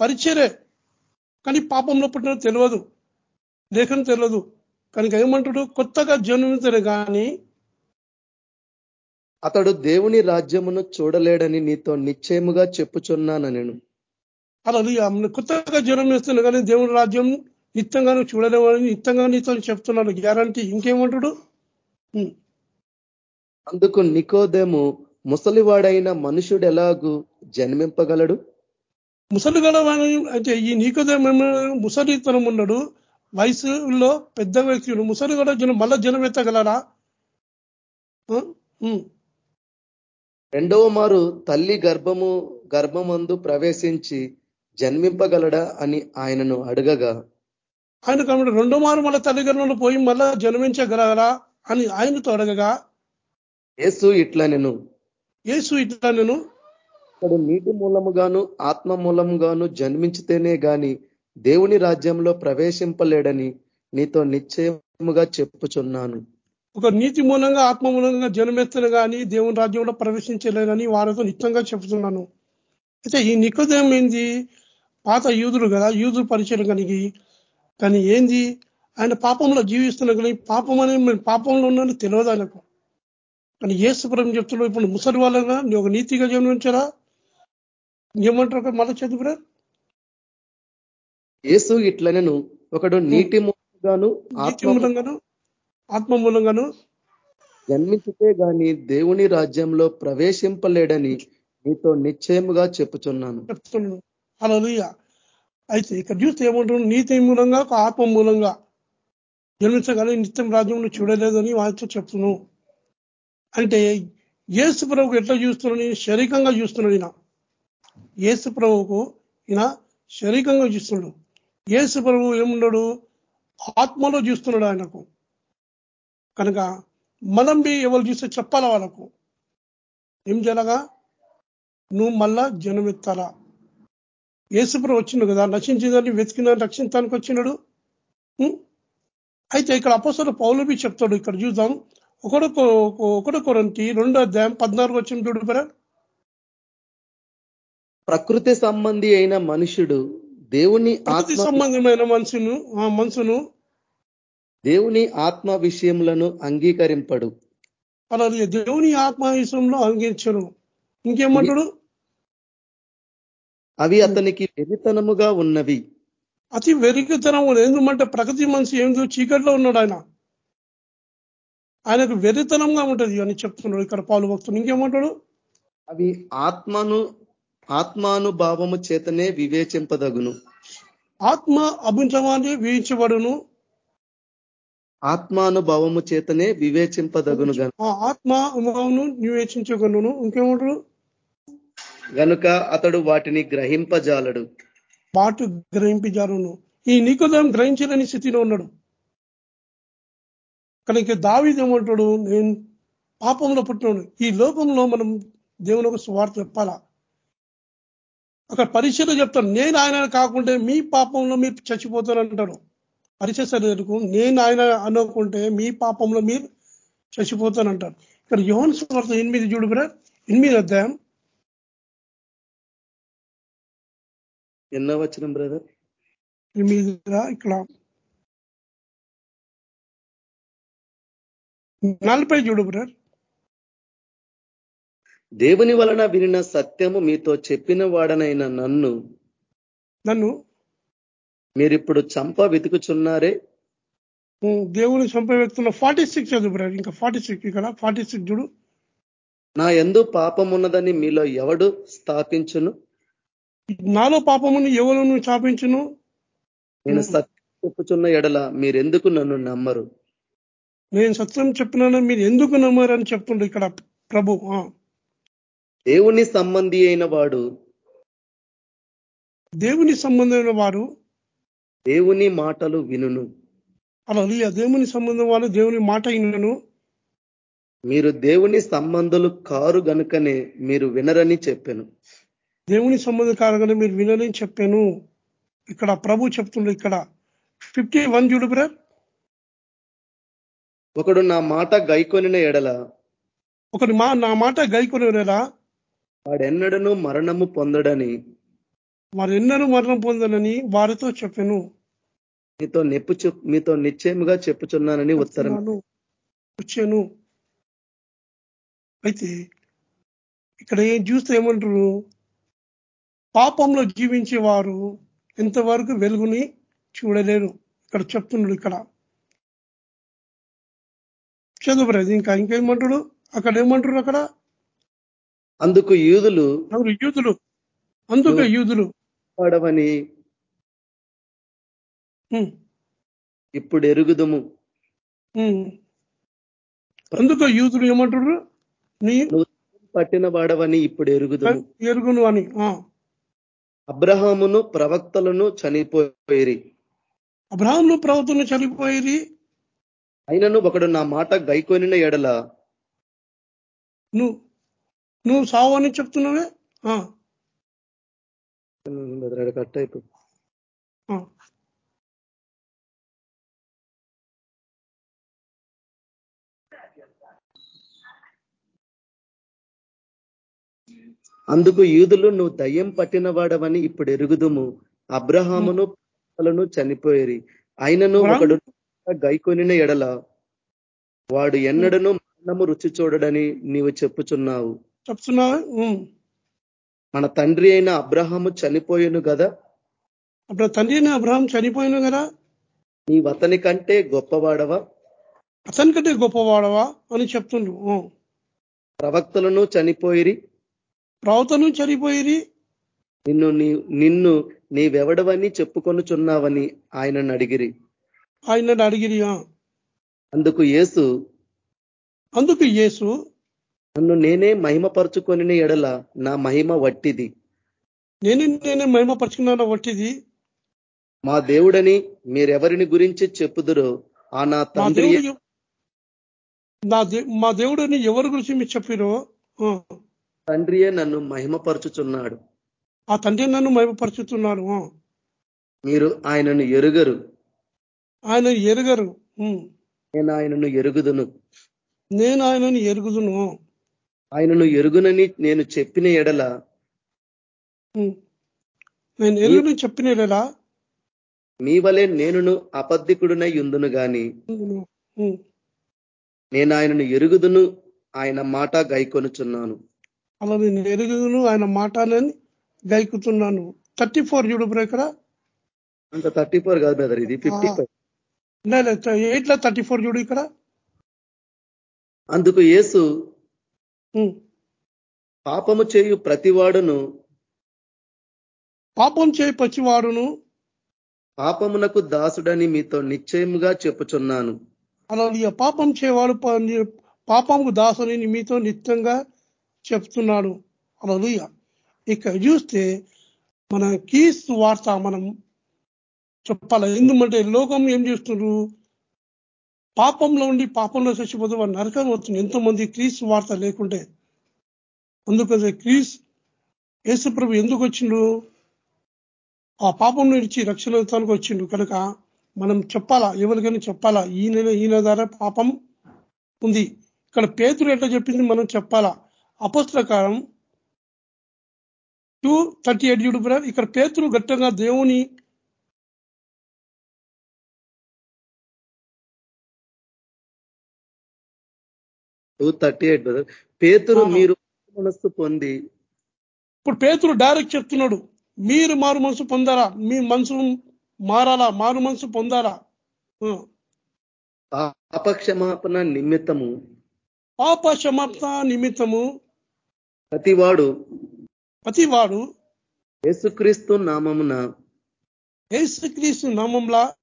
పరిచయరే కానీ పాపంలో పుట్టిన తెలియదు. లేఖను తెలియదు కనుక ఏమంటాడు? కొత్తగా జన్మించరు కానీ అతడు దేవుని రాజ్యమును చూడలేడని నీతో నిశ్చయముగా చెప్పుచున్నాను నేను. అలా కొత్తగా జన్మిస్తున్నాడు కానీ దేవుని రాజ్యం నిత్యంగా నువ్వు చూడలేవని నిత్యంగా నీతో చెప్తున్నాడు. గ్యారంటీ. ఇంకేమంటాడు. అందుకు నికోదేము ముసలివాడైన మనుషుడు ఎలాగూ జన్మింపగలడు ముసలిగడ అంటే ఈ నీకోదేమ ముసలితనం ఉన్నాడు వయసులో పెద్ద వ్యక్తులు ముసలిగడ జనం మళ్ళా జనం ఎత్తగలరా. రెండవ మారు తల్లి గర్భము గర్భమందు ప్రవేశించి జన్మింపగలడా అని ఆయనను అడగగా ఆయన కాబట్టి రెండో మారు మళ్ళీ తల్లిదండ్రులు పోయి మళ్ళా జన్మించగలరా అని ఆయనతో అడగగా యేసు ఇట్లా నేను యేసు ఇట్లా నేను అతడు నీటి మూలముగాను ఆత్మ మూలముగాను జన్మించితేనే గాని దేవుని రాజ్యంలో ప్రవేశింపలేడని నీతో నిశ్చయముగా చెప్పుచున్నాను. ఒక నీతి మూలంగా ఆత్మ మూలంగా జన్మెత్తను కానీ దేవుని రాజ్యంలో ప్రవేశించలేదని వారితో నిత్యంగా చెప్తున్నాను అయితే ఈ నికోదయం ఏంది? పాత యూదులు కదా యూదుడు పరిచయం కలిగి కానీ ఏంది? ఆయన పాపంలో జీవిస్తున్నా కానీ పాపం అనేది పాపంలో ఉన్నాను తెలియదు ఆయనకు. కానీ ఏసుపురం చెప్తున్నావు ఇప్పుడు ముసలి వాళ్ళగా నీ ఒక నీతిగా జన్మించారా? ఏమంటారు మళ్ళీ చదువురా యేసు ఇట్లనెను ఒకడు నీటి ఆత్మ మూలంగాను ఆత్మ మూలంగాను జన్మించితే గాని దేవుని రాజ్యంలో ప్రవేశింపలేడని నీతో నిశ్చయముగా చెప్పుచున్నాను. చెప్తున్నాడు అలా అయితే ఇక్కడ చూస్తే ఏమంటున్నాడు? నీతి మూలంగా ఒక ఆత్మ మూలంగా జన్మించగానే నిత్యం రాజ్యంలో చూడలేదని వాళ్ళతో చెప్తున్నాను అంటే ఏసు ప్రభుకు ఎట్లా చూస్తున్నాడు? శరీరంగా చూస్తున్నాడు ఈయన. ఏసు ప్రభువుకు ఈయన శరీరంగా చూస్తున్నాడు. ఏసు ప్రభు ఏమున్నాడు ఆత్మలో చూస్తున్నాడు ఆయనకు. కనుక మనం బి ఎవరు చూస్తే చెప్పాలా వాళ్ళకు? ఏం జరగా నువ్వు మళ్ళా జనమెత్తాలా? ఏసుప్రభు వచ్చిండు కదా నశించిందని వెతికిన రక్షించడానికి వచ్చినాడు అయితే ఇక్కడ అపోసర పౌలబి చెప్తాడు ఇక్కడ చూద్దాం. ఒకడు ఒకడు కొరంటి రెండో అధ్యాయం పద్నాలుగు వచ్చిన చూడు ప్రకృతి సంబంధి అయిన మనుషుడు దేవుని ఆత్మ సంబంధమైన మనసును ఆ మనసును దేవుని ఆత్మ విషయములను అంగీకరింపడు. అలాగే దేవుని ఆత్మవిషయంలో అంగీకరించను ఇంకేమంటాడు? అవి అతనికి వెరితనముగా ఉన్నవి. అతి వెరిగితనం ఎందుకంటే ప్రకృతి మనిషి ఏందో చీకట్లో ఉన్నాడు ఆయన. ఆయనకు వెరితనంగా ఉంటది అని చెప్తున్నాడు ఇక్కడ పాలు భక్తులు. ఇంకేమంటాడు? అవి ఆత్మను ఆత్మానుభావము చేతనే వివేచింపదగును. ఆత్మ అభించమాన్ని వీయించబడును ఆత్మానుభావము చేతనే వివేచింపదగును ఆత్మ అనుభవంను నివేచించగలను ఇంకేమంటాడు గనుక అతడు వాటిని గ్రహింపజాలడు. పాటు గ్రహింపించారును ఈ నీకోదయం గ్రహించలేని స్థితిలో ఉన్నాడు. కనుక దావీది ఏమంటాడు? నేను పాపంలో పుట్టినాడు ఈ లోకంలో మనం దేవుని ఒక స్వార్థ చెప్పాలా? అక్కడ పరిచయం చెప్తాను నేను ఆయన కాకుంటే మీ పాపంలో మీరు చచ్చిపోతారంటారు పరిచయకు నేను ఆయన అనుకుంటే మీ పాపంలో మీరు చచ్చిపోతానంటారు ఇక్కడ యోహన్ స్వార్థ ఎనిమిది చూడు బ్రా ఎనిమిది అధ్యాయం. ఎన్నో వచ్చిన బ్రదర్? ఎనిమిది ఇక్కడ. నలభై చూడు బ్రదర్. దేవుని వలన వినిన సత్యము మీతో చెప్పిన వాడనైన నన్ను నన్ను మీరిప్పుడు చంప వెతుకుచున్నారే? దేవుని చంపవేస్తున్న ఫార్టీ సిక్స్ చదువు ఇంకా ఫార్టీ సిక్స్ ఇక్కడ ఫార్టీ సిక్స్ చూడు. నా ఎందు పాపం ఉన్నదని మీలో ఎవడు స్థాపించును? నాలో పాపమును ఎవరును చాపించును నేను సత్యం చెప్పుచున్న ఎడల మీరెందుకు నన్ను నమ్మరు? నేను సత్యం చెప్పినాను మీరు ఎందుకు నమ్మారని చెప్తుండ్రు ఇక్కడ ప్రభు. దేవుని సంబంధి అయిన వాడు. దేవుని సంబంధమైన వారు దేవుని మాటలు వినును. అలా దేవుని సంబంధం వాళ్ళు దేవుని మాట అయినను మీరు దేవుని సంబంధులు కారు గనుకనే మీరు వినరని చెప్పాను. దేవుని సంబంధం కారగానే మీరు వినని చెప్పాను. ఇక్కడ ప్రభు చెప్తుండ్రు ఇక్కడ. ఫిఫ్టీ వన్ చూడు బ్రదర్. ఒకడు నా మాట గైకొనిన ఎడల. ఒకటి మా నా మాట గైకొనేలా వాడెన్నడను మరణము పొందడని. వారు ఎన్నరూ మరణం పొందనని వారితో చెప్పాను. మీతో నెప్పు మీతో నిశ్చయముగా చెప్పుచున్నానని ఉత్తరం. వచ్చాను. అయితే ఇక్కడ ఏం చూస్తే ఏమంటారు? పాపంలో జీవించే వారు ఎంతవరకు వెలుగుని చూడలేరు. ఇక్కడ చెప్తున్నాడు ఇక్కడ. చదువురాదు ఇంకా ఇంకేమంటాడు? అక్కడ ఏమంటారు అక్కడ? అందుకు యూదులు యూదులు. అందుకే యూదులు. వాడవని ఉమ్, ఇప్పుడు ఎరుగుదుము. అందుకే యూదులు ఏమంటారు నీ పట్టిన వాడవని ఇప్పుడు ఎరుగుదుము. ఎరుగును అని. అబ్రహామును ప్రవక్తలను చనిపోయేరి. అబ్రహాంను ప్రవర్తన చనిపోయి అయినను ఒకడు నా మాట గైకొనిన ఎడల నువ్వు నువ్వు సావు అని చెప్తున్నావే? కట్ అయిపో. అందుకు యూదులు నువ్వు దయ్యం పట్టిన వాడవని ఇప్పుడు ఎరుగుదుము. అబ్రహామును ప్రవక్తలను చనిపోయేరి. అయినను ఒకడు గైకొనిన ఎడల. వాడు ఎన్నడను మరణము రుచి చూడడని నీవు చెప్పుచున్నావు. చెప్తున్నావే ఉమ్. మన తండ్రి అయిన అబ్రహాము చనిపోయేను కదా అప్పుడు తండ్రిని అబ్రహాం చనిపోయిన కదా నీవు అతని కంటే గొప్పవాడవా? అతనికంటే గొప్పవాడవా అని చెప్తుండు. ఆ. ప్రవక్తలను చనిపోయిరి. ప్రవర్తను చనిపోయి నిన్ను నీ నిన్ను నీవెవడవని చెప్పుకొనుచున్నావని ఆయనను అడిగిరి. ఆయన అడిగిరి ఆ. అందుకు యేసు అందుకు యేసు నన్ను నేనే మహిమపరుచుకొని ఎడల నా మహిమ వట్టిది. నేనే నేనే మహిమపరుచుకున్నాను వట్టిది. మా దేవుడని మీరెవరిని గురించి చెప్పుదురో ఆ నా తండ్రి నా మా దేవుడిని ఎవరి గురించి మీరు చెప్పిరో. తండ్రియే నన్ను మహిమపరుచుచున్నాడు. ఆ తండ్రి నన్ను మహిమపరుచుతున్నాను. మీరు ఆయనను ఎరుగరు. ఆయన ఎరగరు. నేను ఆయనను ఎరుగుదును. నేను ఆయనను ఎరుగుదును ఆయనను ఎరుగునని నేను చెప్పిన ఎడల. నేను ఎరుగును చెప్పిన లేదా మీ వలె నేనును అబద్ధికుడునై ఉందును గాని. నేను ఆయనను ఎరుగుదును ఆయన మాట గైకొనుచున్నాను అలా నేను ఎరుగుదును ఆయన మాటలని గైకుతున్నాను థర్టీ ఫోర్ చూడు బ్రో ఇక్కడ అంత థర్టీ ఫోర్ కాదు బ్రదర్ ఇది ఫిఫ్టీ ఫైవ్ ఎయిట్లో థర్టీ ఫోర్ చూడు ఇక్కడ అందుకు యేసు ఉమ్. పాపము చేయు ప్రతివాడును పాపం చేయి పచ్చివాడును పాపమునకు దాసుడని మీతో నిశ్చయముగా చెప్పుచున్నాను. అలా పాపం చేయవాడు ప- పాపంకు దాసుని మీతో నిత్యంగా చెప్తున్నాడు. అలా ఇక చూస్తే మన కీస్ వార్త మనం చెప్పాలి. ఎందుకంటే లోకం ఏం చేస్తున్నారు పాపంలో ఉండి పాపంలో చచ్చిపోతే వాడు నరకం అవుతుంది. ఎంతోమంది క్రీస్ వార్త లేకుంటే. అందుకని క్రీస్ యేసుప్రభు ఎందుకు వచ్చిండు? ఆ పాపం నుంచి రక్షణతానికి వచ్చిండు. కనుక మనం చెప్పాలా? ఎవరికైనా చెప్పాలా? ఈయన ఈయన ద్వారా పాపం ఉంది. ఇక్కడ పేతురు ఎట్లా చెప్పింది మనం చెప్పాలా? అపస్త్రకారం టూ థర్టీ ఎయిట్ ఇక్కడ పేతులు గట్టంగా దేవుని టూ థర్టీ ఎయిట్ బ్రదర్ పేతురు. మీరు మనస్సు పొంది. ఇప్పుడు పేతులు డైరెక్ట్ చెప్తున్నాడు మీరు మారు మనసు పొందారా? మీ మనసు మారాలా? మారు మనసు పొందాలా? అపక్షమాపణ నిమిత్తము. పాప క్షమాపణ నిమిత్తము. ప్రతివాడు ప్రతివాడు యేసుక్రీస్తు నామమున యేసుక్రీస్తు నామంలా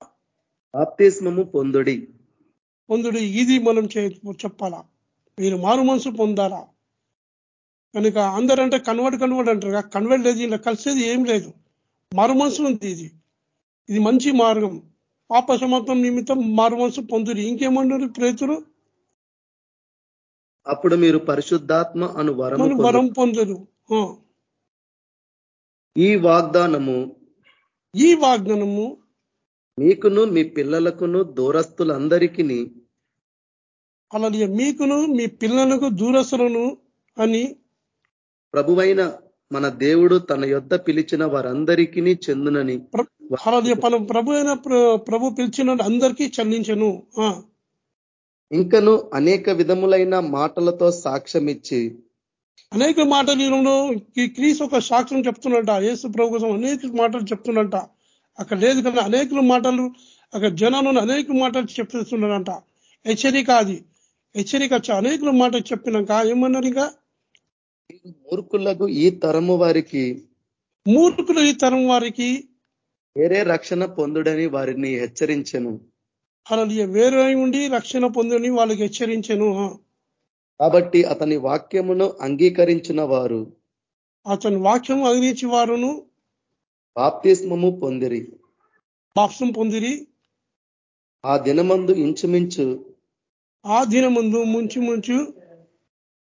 బాప్తిస్మము పొందుడి. పొందుడు. ఇది మనం చెప్పాలా? మీరు మారు మనసు పొందాలా? కనుక అందరంటే కన్వర్ట్ కన్వర్ట్ అంటారు కన్వర్ట్ లేదు ఇలా కలిసేది ఏం లేదు. మారు మనసు ఉంది ఇది. ఇది మంచి మార్గం. పాప సమాప్తం నిమిత్తం మారు మనసు పొందుడు ఇంకేమన్నారు ప్రేతులు అప్పుడు మీరు పరిశుద్ధాత్మ అను వరం వరం పొందుడు ఈ వాగ్దానము ఈ వాగ్దానము మీకును మీ పిల్లలకును దూరస్తులందరికీ అలాగే మీకును మీ పిల్లలకు దూరస్తులను అని ప్రభువైన మన దేవుడు తన యొద్ద పిలిచిన వారందరికీ చెందునని అలాగే ప్రభు అయిన ప్రభు పిలిచిన అందరికీ చెల్లించను ఇంకను అనేక విధములైన మాటలతో సాక్ష్యం ఇచ్చి అనేక మాటలు క్రీస్ ఒక సాక్ష్యం చెప్తున్నట యేసు ప్రభు కోసం అనేక మాటలు చెప్తున్నట. అక్కడ లేదు కదా అనేక మాటలు అక్కడ జనాలను అనేక మాటలు చెప్తున్నారంట. హెచ్చరిక అది. హెచ్చరిక అనేక మాటలు చెప్పినాక ఏమన్నారు ఇంకా మూర్ఖులకు ఈ తరము వారికి మూర్ఖులు ఈ తరం వారికి వేరే రక్షణ పొందుడని వారిని హెచ్చరించను. అలా వేరే ఉండి రక్షణ పొందని వాళ్ళకి హెచ్చరించను. కాబట్టి అతని వాక్యమును అంగీకరించిన వారు అతని వాక్యం అంగీకరించి వారును బాప్తిస్మము పొందిరి. బాప్సం పొందిరి. ఆ దినమందు ఇంచుమించు ఆ దినమందు ముంచు ముంచు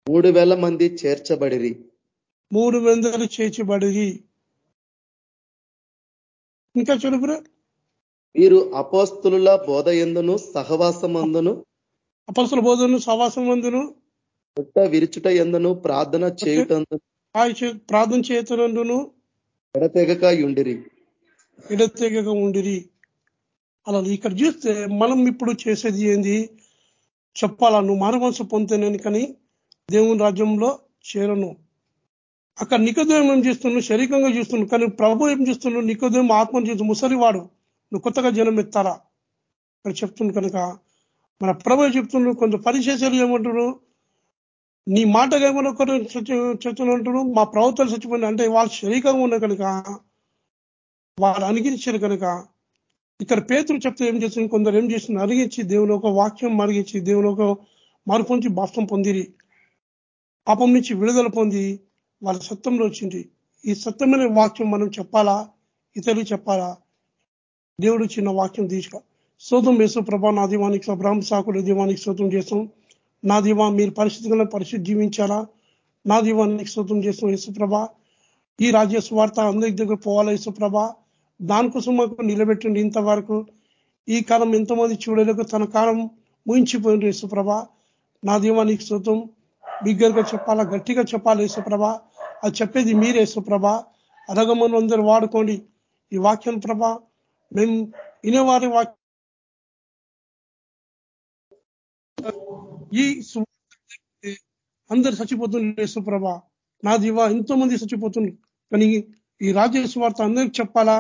మూడు వేల మంది చేర్చబడిరి. మూడు వందలు చేర్చబడిరి. ఇంకా చెడుపురా వీరు అపోస్తుల బోధ ఎందును సహవాసమందును? అపస్తుల బోధను సహవాసం మందును పుట్ట విరుచుట ఎందును ప్రార్థన చేయుటందును? ప్రార్థన చేతునందును ఎడతెగక ఉండిరి ఎడతెగక ఉండిరి. అలా ఇక్కడ చూస్తే మనం ఇప్పుడు చేసేది ఏంది? చెప్పాలా? నువ్వు మానవంశం పొందుతానని కానీ దేవుని రాజ్యంలో చేరను. అక్కడ నికోదయం ఏం చేస్తున్నావు శరీరంగా చూస్తున్నావు కానీ ప్రభు ఏం చేస్తున్నావు నికోదేవం ఆత్మ చేస్తు ముసలివాడు. నువ్వు కొత్తగా జనం ఎత్తారా అని చెప్తుంది కనుక మన ప్రభు చెప్తున్నాడు కొంత పరిశేషాలు ఏమంటారు నీ మాటగా ఏమన్నా చెప్తున్నట్టు మా ప్రభుత్వాలు చచ్చిపోయినా అంటే వాళ్ళు శరీరంగా ఉన్న కనుక వాళ్ళు అనుగించారు కనుక ఇక్కడ పేతులు చెప్తే ఏం చేస్తుంది కొందరు ఏం చేసింది అరిగించి దేవుని ఒక వాక్యం మరిగించి దేవుని ఒక మార్పు నుంచి బాష్టం పొందిరి. పాపం నుంచి విడుదల పొంది వాళ్ళ సత్యంలో వచ్చింది. ఈ సత్యమైన వాక్యం మనం చెప్పాలా? ఇతరులు చెప్పాలా? దేవుడు చిన్న వాక్యం తీసుక. శోతం వేసు ప్రభా నా దీవానికి అబ్రాహ్మ సాకుడు దీవానికి శోతం చేస్తాం నా దీవా మీరు పరిస్థితిగా పరిశుద్ధి జీవించాలా? నా దీవానికి శోతం చేస్తాం యేసుప్రభ ఈ రాజ్య స్వార్థ అందరి దగ్గర పోవాలా యేసుప్రభ దానికోసం మాకు నిలబెట్టండి. ఇంతవరకు ఈ కాలం ఎంతమంది చూడలేక తన కాలం ముయించిపోయింది యేసుప్రభ. నా దీవానికి సొంతం బిగ్గరగా చెప్పాలా గట్టిగా చెప్పాలి యేసుప్రభ? అది చెప్పేది మీరే యేసుప్రభ. అరగమను అందరూ వాడుకోండి. ఈ వాక్యం ప్రభ మేము వినేవారి వాక్యం. ఈ అందరు చచ్చిపోతున్నారు యేసుప్రభ. నా దివా ఎంతో మంది చచ్చిపోతున్నారు. కానీ ఈ రాజ్య స్వార్థ అందరికి చెప్పాలా?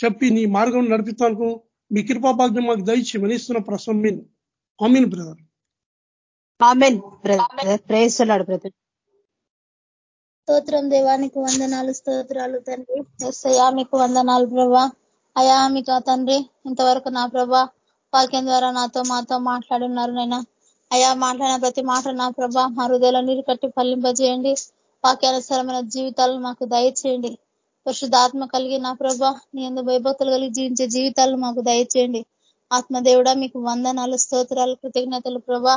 చెప్పి నీ మార్గం నడిపిస్తాను మీ కృపాభాగ్యం మాకు దయచి మనిస్తున్న ప్రసం మీన్ అమీన్ బ్రదర్. స్తోత్రం దేవానికి వందనాలు స్తోత్రాలు తండ్రి. ఎస్ఐయా మీకు వందనాలు ప్రభా. అయా మీకు తండ్రి ఇంతవరకు నా ప్రభా వాక్యం ద్వారా నాతో మాతో మాట్లాడున్నారు నైనా అయా మాట్లాడిన ప్రతి మాట నా ప్రభా. మా హృదయంలో నీరు కట్టి ఫలింపజేయండి. వాక్యానుసరమైన జీవితాలను మాకు దయచేయండి. పరిశుద్ధాత్మ కలిగి నా ప్రభా నీ ఎందు భయభక్తులు కలిగి జీవించే జీవితాలను మాకు దయచేయండి. ఆత్మదేవుడా మీకు వందనాలు స్తోత్రాలు కృతజ్ఞతలు ప్రభా.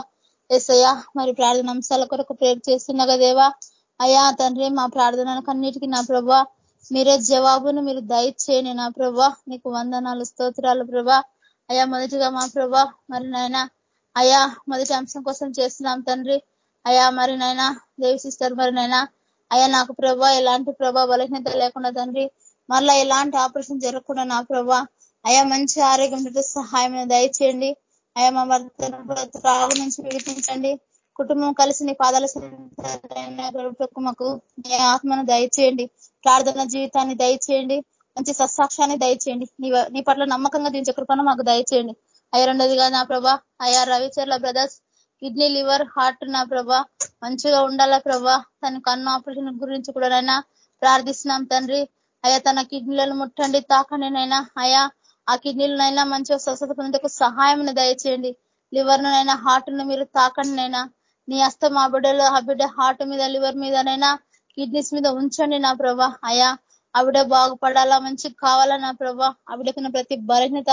ఎసయ్యా మరి ప్రార్థన అంశాల కొరకు ప్రేరు చేస్తున్నగా దేవా అయా తండ్రి మా ప్రార్థన కన్నిటికీ నా ప్రభా మీరే జవాబును మీరు దయచేయండి నా ప్రభా. నీకు వందనాలు స్తోత్రాలు ప్రభా. అయా మొదటిగా మా ప్రభా మరి నాయన అయా మొదటి అంశం కోసం చేస్తున్నాం తండ్రి. అయా మరి నైనా సిస్టర్ మరి నైనా అయ్యా నాకు ప్రభా ఎలాంటి ప్రభా బలహీనత లేకుండా తండ్రి మరలా ఎలాంటి ఆపరేషన్ జరగకుండా నా ప్రభా అయా మంచి ఆరోగ్యం సహాయం దయచేయండి. అయా మా భర్త త్రాగు నుంచి విడిపించండి. కుటుంబం కలిసి నీ పాదాల మాకు నీ ఆత్మను దయచేయండి. ప్రార్థన జీవితాన్ని దయచేయండి. మంచి సత్సాక్ష్యాన్ని దయచేయండి. నీ పట్ల నమ్మకంగా దించే కృపను మాకు దయచేయండి. అయ్యా రెండోదిగా నా ప్రభా అయా Ravicharla brothers kidney liver heart నా ప్రభా మంచిగా ఉండాలా ప్రభా? తన కన్ను ఆపరేషన్ గురించి కూడా నైనా ప్రార్థిస్తున్నాం తండ్రి. అయ్యా తన కిడ్నీలను ముట్టండి తాకండి నైనా. అయా ఆ కిడ్నీలనైనా మంచిగా స్వస్థత పొందేందుకు సహాయం దయచేయండి. లివర్ నైనా హార్ట్ను మీరు తాకండి నైనా. నీ అస్తం ఆ బిడ్డలు ఆ బిడ్డ హార్ట్ మీద లివర్ మీదనైనా కిడ్నీస్ మీద ఉంచండి నా ప్రభా. అయా ఆవిడ బాగుపడాలా మంచి కావాలా నా ప్రభా? ఆవిడకున్న ప్రతి బలహీనత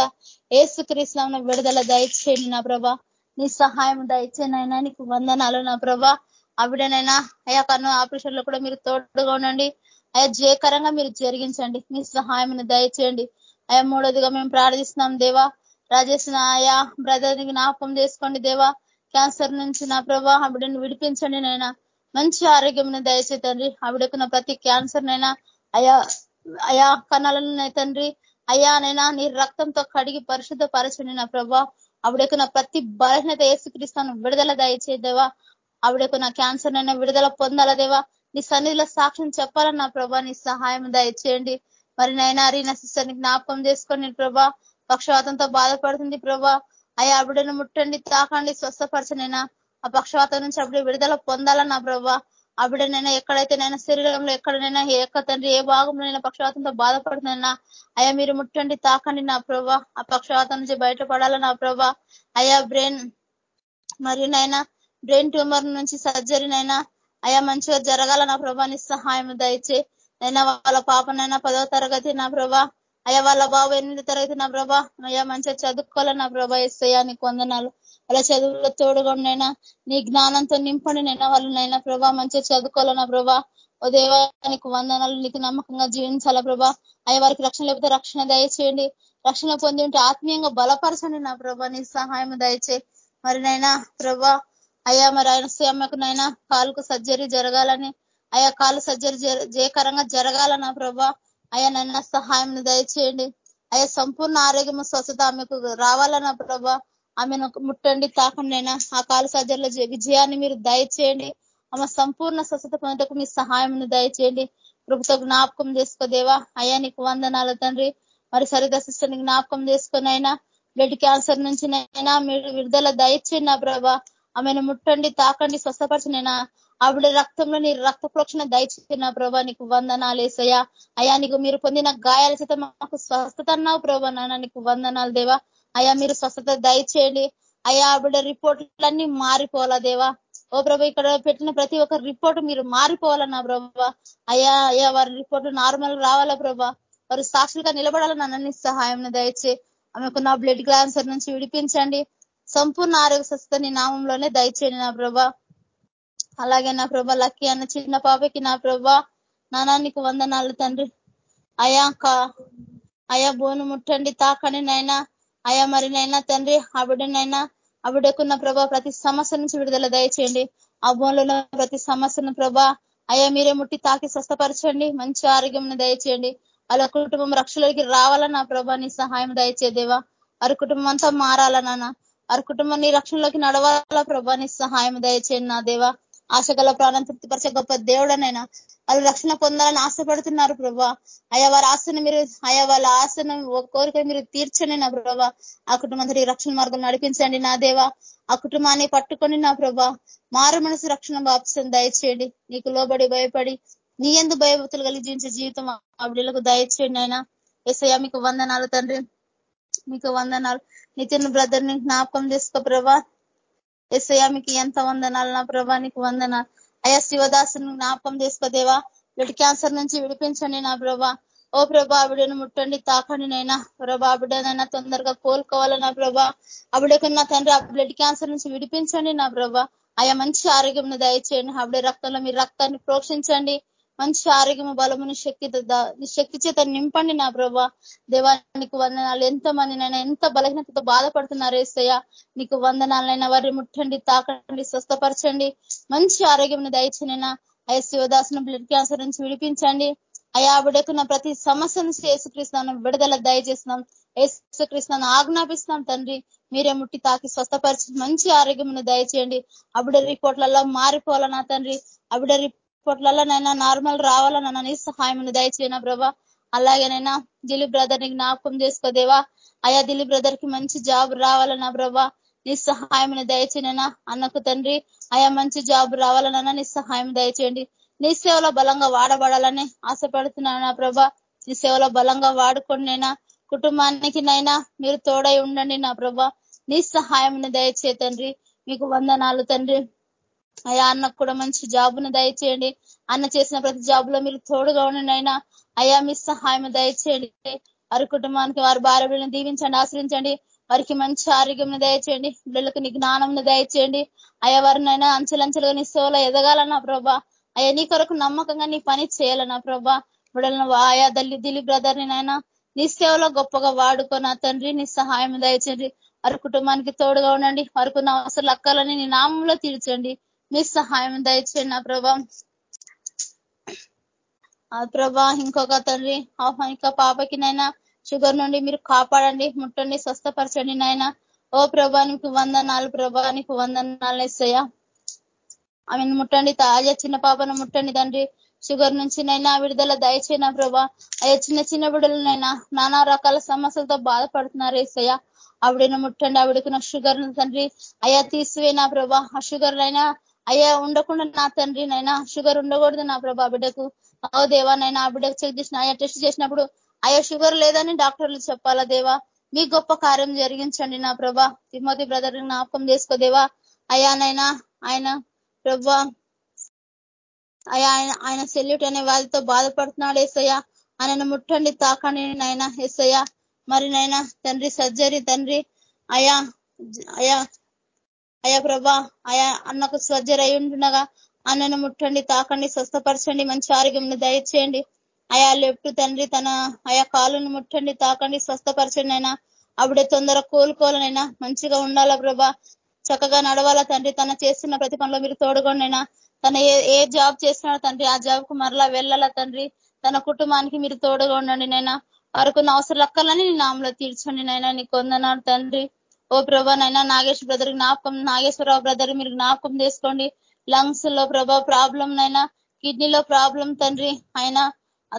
ఏసుక్రీస్తున్న విడుదల దయచేయండి నా ప్రభా. నీ సహాయం దయచేనైనా నీకు వందనాలు నా ప్రభా. ఆవిడనైనా అయ్యా కన్ను ఆపరేషన్లో కూడా మీరు తోడుగా ఉండండి. అయా జయకరంగా మీరు జరిగించండి. మీ సహాయం దయచేయండి. అయా మూడోదిగా మేము ప్రార్థిస్తున్నాం దేవా. రాజేష్ ఆయా బ్రదర్ని జ్ఞాపకం చేసుకోండి దేవా. క్యాన్సర్ నుంచి నా ప్రభా ఆవిడని విడిపించండి నైనా. మంచి ఆరోగ్యం దయచే తండ్రి. ఆవిడకున్న ప్రతి క్యాన్సర్ నైనా అయా అయా కణాలను తండ్రి. అయ్యా నైనా నీ రక్తంతో కడిగి పరిశుద్ధ పరచండి నా ప్రభా. ఆవిడకు నా ప్రతి బలహీనత ఏసుక్రీస్తాను విడుదల దయచేదేవా ఆవిడకు నా క్యాన్సర్ అయినా విడుదల పొందాలదేవా నీ సన్నిధిలో సాక్ష్యం చెప్పాలన్నా ప్రభా నీ సహాయం దయచేయండి. మరి నైనా రీనా సిస్టర్ని జ్ఞాపకం చేసుకొని ప్రభా. పక్షవాతంతో బాధపడుతుంది ప్రభా. అయ్యా ఆవిడను ముట్టండి తాకండి స్వస్థపరచనైనా ఆ పక్షవాతం నుంచి అప్పుడు విడుదల పొందాలన్నా ప్రభా. అప్పుడనైనా ఎక్కడైతే నైనా శరీరంలో ఎక్కడనైనా ఏ తండ్రి ఏ భాగంలోనైనా పక్షవాతంతో బాధపడుతుందన్నా అయ్యా మీరు ముట్టండి తాకండి నా ప్రభా. ఆ పక్షవాతం నుంచి బయటపడాల నా ప్రభా. అయా బ్రెయిన్ మరియు నైనా బ్రెయిన్ ట్యూమర్ నుంచి సర్జరీనైనా అయా మంచిగా జరగాల నా ప్రభాని సహాయం దయచే. నైనా వాళ్ళ పాపనైనా పదో తరగతి నా ప్రభా. అయ్యా వాళ్ళ బాబు ఎనిమిది తరగతి నా ప్రభా. అయ్యా మంచిగా చదువుకోవాలి నా ప్రభా ఇస్తాయా నీకు వందనాలు. అలా చదువులో తోడుగొండైనా నీ జ్ఞానంతో నింపండి నైనా వాళ్ళనైనా ప్రభా మంచిగా చదువుకోవాలన్నా ప్రభా. ఓ దేవానికి వందనాలు నీకు నమ్మకంగా జీవించాలా ప్రభా. అయ్యా వారికి రక్షణ లేకపోతే రక్షణ దయచేయండి. రక్షణ పొంది ఉంటే ఆత్మీయంగా బలపరచండి నా ప్రభా నీ సహాయం దయచే. మరి నైనా ప్రభా అయ్యా మరి ఆయన సీఎంకు నైనా కాలుకు సర్జరీ జరగాలని అయ్యా కాలు సర్జరీ జయకరంగా నా ప్రభా. అయ్యా నన్న సహాయం దయచేయండి. అయ్యా సంపూర్ణ ఆరోగ్యము స్వస్థత ఆమెకు రావాలన్నా ప్రభా ఆమెను ముట్టండి తాకుండా ఆ కాలు సర్జరీలో విజయాన్ని మీరు దయచేయండి. ఆమె సంపూర్ణ స్వస్థత పొందటకు మీ సహాయం దయచేయండి. కృపతో జ్ఞాపకం చేసుకోదేవా అయ్యా నీకు వందనాలు తండ్రి. మరి సరిత సిస్టర్ని జ్ఞాపకం చేసుకుని అయినా బ్లడ్ క్యాన్సర్ నుంచి నైనా మీరు విడుదల దయచేయండి నా ప్రభా. ఆమెను ముట్టండి తాకండి స్వస్థపరచనైనా ఆవిడ రక్తంలో నీ రక్త ప్రోక్షణ దయచేసిన ప్రభా నీకు వందనాలేసయ్యా అయ్యా నీకు మీరు పొందిన గాయాల చేత మాకు స్వస్థత అన్నావు ప్రభా నాన్న నీకు వందనాలు దేవా. అయ్యా మీరు స్వస్థత దయచేయండి. అయ్యా ఆవిడ రిపోర్ట్లన్నీ మారిపోవాలా దేవా? ఓ ప్రభా ఇక్కడ పెట్టిన ప్రతి ఒక్క రిపోర్ట్ మీరు మారిపోవాలన్నా ప్రభా. అయ్యా అయ్యా వారి రిపోర్ట్ నార్మల్ రావాలా ప్రభా? వారు సాక్షులుగా నిలబడాలని అన్ని సహాయం దయచే. ఆమెకు బ్లడ్ క్యాన్సర్ నుంచి విడిపించండి. సంపూర్ణ ఆరోగ్య స్వస్థత నీ నామంలోనే దయచేయండి నా ప్రభా. అలాగే నా ప్రభా లక్కీ అన్న చిన్న పాపకి నా ప్రభా నానానికి వందనాలు తండ్రి. అయా అయా బోను ముట్టండి తాకని నైనా అయా మరి నైనా తండ్రి ఆవిడనైనా ఆవిడకున్న ప్రభా ప్రతి సమస్య నుంచి విడుదల దయచేయండి. ఆ బోన్లో ప్రతి సమస్యను ప్రభా అయా మీరే ముట్టి తాకి స్వస్థపరచండి. మంచి ఆరోగ్యం దయచేయండి. వాళ్ళ కుటుంబం రక్షలోకి రావాలన్నా ప్రభా నీ సహాయం దయచేదేవా వారి కుటుంబం అంతా మారాలన్నా వారి కుటుంబం నీ రక్షణలోకి నడవాలా ప్రభా నీ సహాయం దయచేయండి నా దేవా. ఆశ గల ప్రాణం తృప్తిపరిచే గొప్ప దేవుడనైనా వాళ్ళు రక్షణ పొందాలని ఆశపడుతున్నారు ప్రభా. అయా వారి ఆశను మీరు అయా వాళ్ళ ఆశను కోరిక మీరు తీర్చండి నా ప్రభా. ఆ కుటుంబంతో రక్షణ మార్గం నడిపించండి నా దేవా. ఆ కుటుంబాన్ని పట్టుకొని నా ప్రభా. మారు మనసు రక్షణ బాప్సం దయచేయండి. నీకు లోబడి భయపడి నీ ఎందు భయభక్తులు కలిగి జీవించే జీవితం ఆవిడలకు దయచేయండి అయినా ఎసయ్యా మీకు వందనాలు తండ్రి. మీకు వందనాలు. నితిన్ బ్రదర్ని జ్ఞాపకం చేసుకో ప్రభా. ఎస్ఐయా మీకు ఎంత వందనాలు నా ప్రభానికి వందన వందనాలు. అయ్యా శివదాసుని జ్ఞాపకం చేసుకోదేవా బ్లడ్ క్యాన్సర్ నుంచి విడిపించండి నా ప్రభా. ఓ ప్రభా ఆవిడను ముట్టండి తాకండి నైనా. ప్రభా ఆవిడనైనా తొందరగా కోలుకోవాలి నా ప్రభా. ఆవిడకున్న తండ్రి ఆ బ్లడ్ క్యాన్సర్ నుంచి విడిపించండి నా ప్రభా. ఆయా మంచి ఆరోగ్యం దయచేయండి. ఆవిడ రక్తంలో మీ రక్తాన్ని ప్రోక్షించండి. మంచి ఆరోగ్యము బలమును శక్తి శక్తి చేత నింపండి నా ప్రభా. దేవానికి వందనాలు. ఎంతో మంది నైనా ఎంత బలహీనతతో బాధపడుతున్నారు ఏసయ్య. నీకు వందనాలైనా వారిని ముట్టండి తాకండి స్వస్థపరచండి. మంచి ఆరోగ్యం దయచేనైనా అయ్యా శివదాసును బ్లడ్ క్యాన్సర్ నుంచి విడిపించండి. అయా ఆవిడకున్న ప్రతి సమస్య నుంచి యేసుకృష్ణను విడుదల దయచేస్తున్నాం. యేసుకృష్ణను ఆజ్ఞాపిస్తున్నాం తండ్రి. మీరే ముట్టి తాకి స్వస్థపరిచి మంచి ఆరోగ్యం దయచేయండి. అవిడ రిపోర్ట్లలో మారిపోవాలన్నా తండ్రి. అవిడ పొట్లలోనైనా నైనా నార్మల్ రావాలన్నా నీ సహాయం దయచేయన ప్రభా? అలాగేనైనా దిలీప్ బ్రదర్ని జ్ఞాపకం చేసుకోదేవా అయా దిలీప్ బ్రదర్కి మంచి జాబ్ రావాలన్నా ప్రభా నీ సహాయం దయచేయనైనా అన్నకు తండ్రి. అయా మంచి జాబ్ రావాలన్నా నీ సహాయం దయచేయండి. నీ సేవలో బలంగా వాడబడాలని ఆశపడుతున్నానా ప్రభా? నీ సేవలో బలంగా వాడుకోండినైనా కుటుంబానికి నైనా మీరు తోడై ఉండండి నా ప్రభా నీ సహాయం దయచే తండ్రి. మీకు వందనాలు తండ్రి. అయ్యా అన్నకు కూడా మంచి జాబును దయచేయండి. అన్న చేసిన ప్రతి జాబ్లో మీరు తోడుగా ఉండండి అయినా అయ్యా మీ సహాయం దయచేయండి. వారి కుటుంబానికి వారి భార్య దీవించండి ఆశ్రయించండి. వారికి మంచి ఆరోగ్యం దయచేయండి. బిడ్డలకు నీ జ్ఞానం దయచేయండి. అయ్యా వారినైనా అంచెలంచెలుగా నీ సేవలో ఎదగాలన్నా ప్రభా. అయ్యా నీ కొరకు నమ్మకంగా నీ పని చేయాలన్నా ప్రభా. బిడ్డలను ఆయా దల్లి దిలి బ్రదర్ నైనా నీ సేవలో గొప్పగా వాడుకొని తండ్రి నీ సహాయం దయచండి వారి కుటుంబానికి తోడుగా ఉండండి. వారికి ఉన్న అవసరాలు అక్కాలని నీ నామంలో తీర్చండి. మీ సహాయం దయచేయండి నా ప్రభా. ప్రభా ఇంకొక తండ్రి ఇంకా పాపకి నైనా షుగర్ నుండి మీరు కాపాడండి ముట్టండి స్వస్థపరచండి నాయన ఓ ప్రభా నీకు వందనాలు ప్రభా నీకు వందనాలు ఇస్తాయా ఆమె ముట్టండి తాజా చిన్న పాపను ముట్టండి తండ్రి. షుగర్ నుంచి నైనా విడుదల దయచేనా ప్రభా. అయ్యా చిన్న చిన్న బిడ్డలనైనా నానా రకాల సమస్యలతో బాధపడుతున్నారు ఏసయ్య. ఆవిడను ముట్టండి ఆవిడకున్న షుగర్ తండ్రి. అయ్యా తీసివేనా ప్రభా. ఆ షుగర్ అయినా అయ్యా ఉండకుండా నా తండ్రి నైనా షుగర్ ఉండకూడదు నా ప్రభా బిడ్డకు. ఓ దేవా నైనా ఆ బిడ్డకు చెక్ చేసిన అయ్యా టెస్ట్ చేసినప్పుడు అయ్యా షుగర్ లేదని డాక్టర్లు చెప్పాలా దేవా? మీ గొప్ప కార్యం జరిగించండి నా ప్రభా. తిమోతి బ్రదర్ జ్ఞాపకం చేసుకోదేవా అయ్యానైనా ఆయన ప్రభా అయ్యా ఆయన ఆయన సెల్యూట్ అనే వాళ్ళతో బాధపడుతున్నాడు ఏసయ్య. ఆయనను ముట్టండి తాకండి నాయన ఎస్సయ్యా మరి నైనా తండ్రి సర్జరీ తండ్రి అయా అయా అయా ప్రభా అయా అన్నకు స్వజ్జరై ఉంటుండగా అన్నను ముట్టండి తాకండి స్వస్థపరచండి మంచి ఆరోగ్యం దయచేయండి. అయా లెఫ్ట్ తండ్రి తన ఆయా కాలును ముట్టండి తాకండి స్వస్థపరచండి అయినా అప్పుడే తొందర కోలుకోవాలనైనా మంచిగా ఉండాలా ప్రభా? చక్కగా నడవాలా తండ్రి? తన చేస్తున్న ప్రతి పనిలో మీరు తోడుగొండైనా తన ఏ ఏ జాబ్ చేస్తున్నాడో తండ్రి ఆ జాబ్కు మరలా వెళ్ళాలా తండ్రి? తన కుటుంబానికి మీరు తోడుగా ఉండండి నైనా వారికి అవసరం లక్కలని నీ నామలో తీర్చండి నైనా నీకు వందనాడు తండ్రి. ఓ ప్రభా నైనా నాగేశ్వర బ్రదర్ జ్ఞాపకం నాగేశ్వరరావు బ్రదర్ మీరు జ్ఞాపకం చేసుకోండి. లంగ్స్లో ప్రభా ప్రాబ్లం నైనా కిడ్నీలో ప్రాబ్లం తండ్రి ఆయన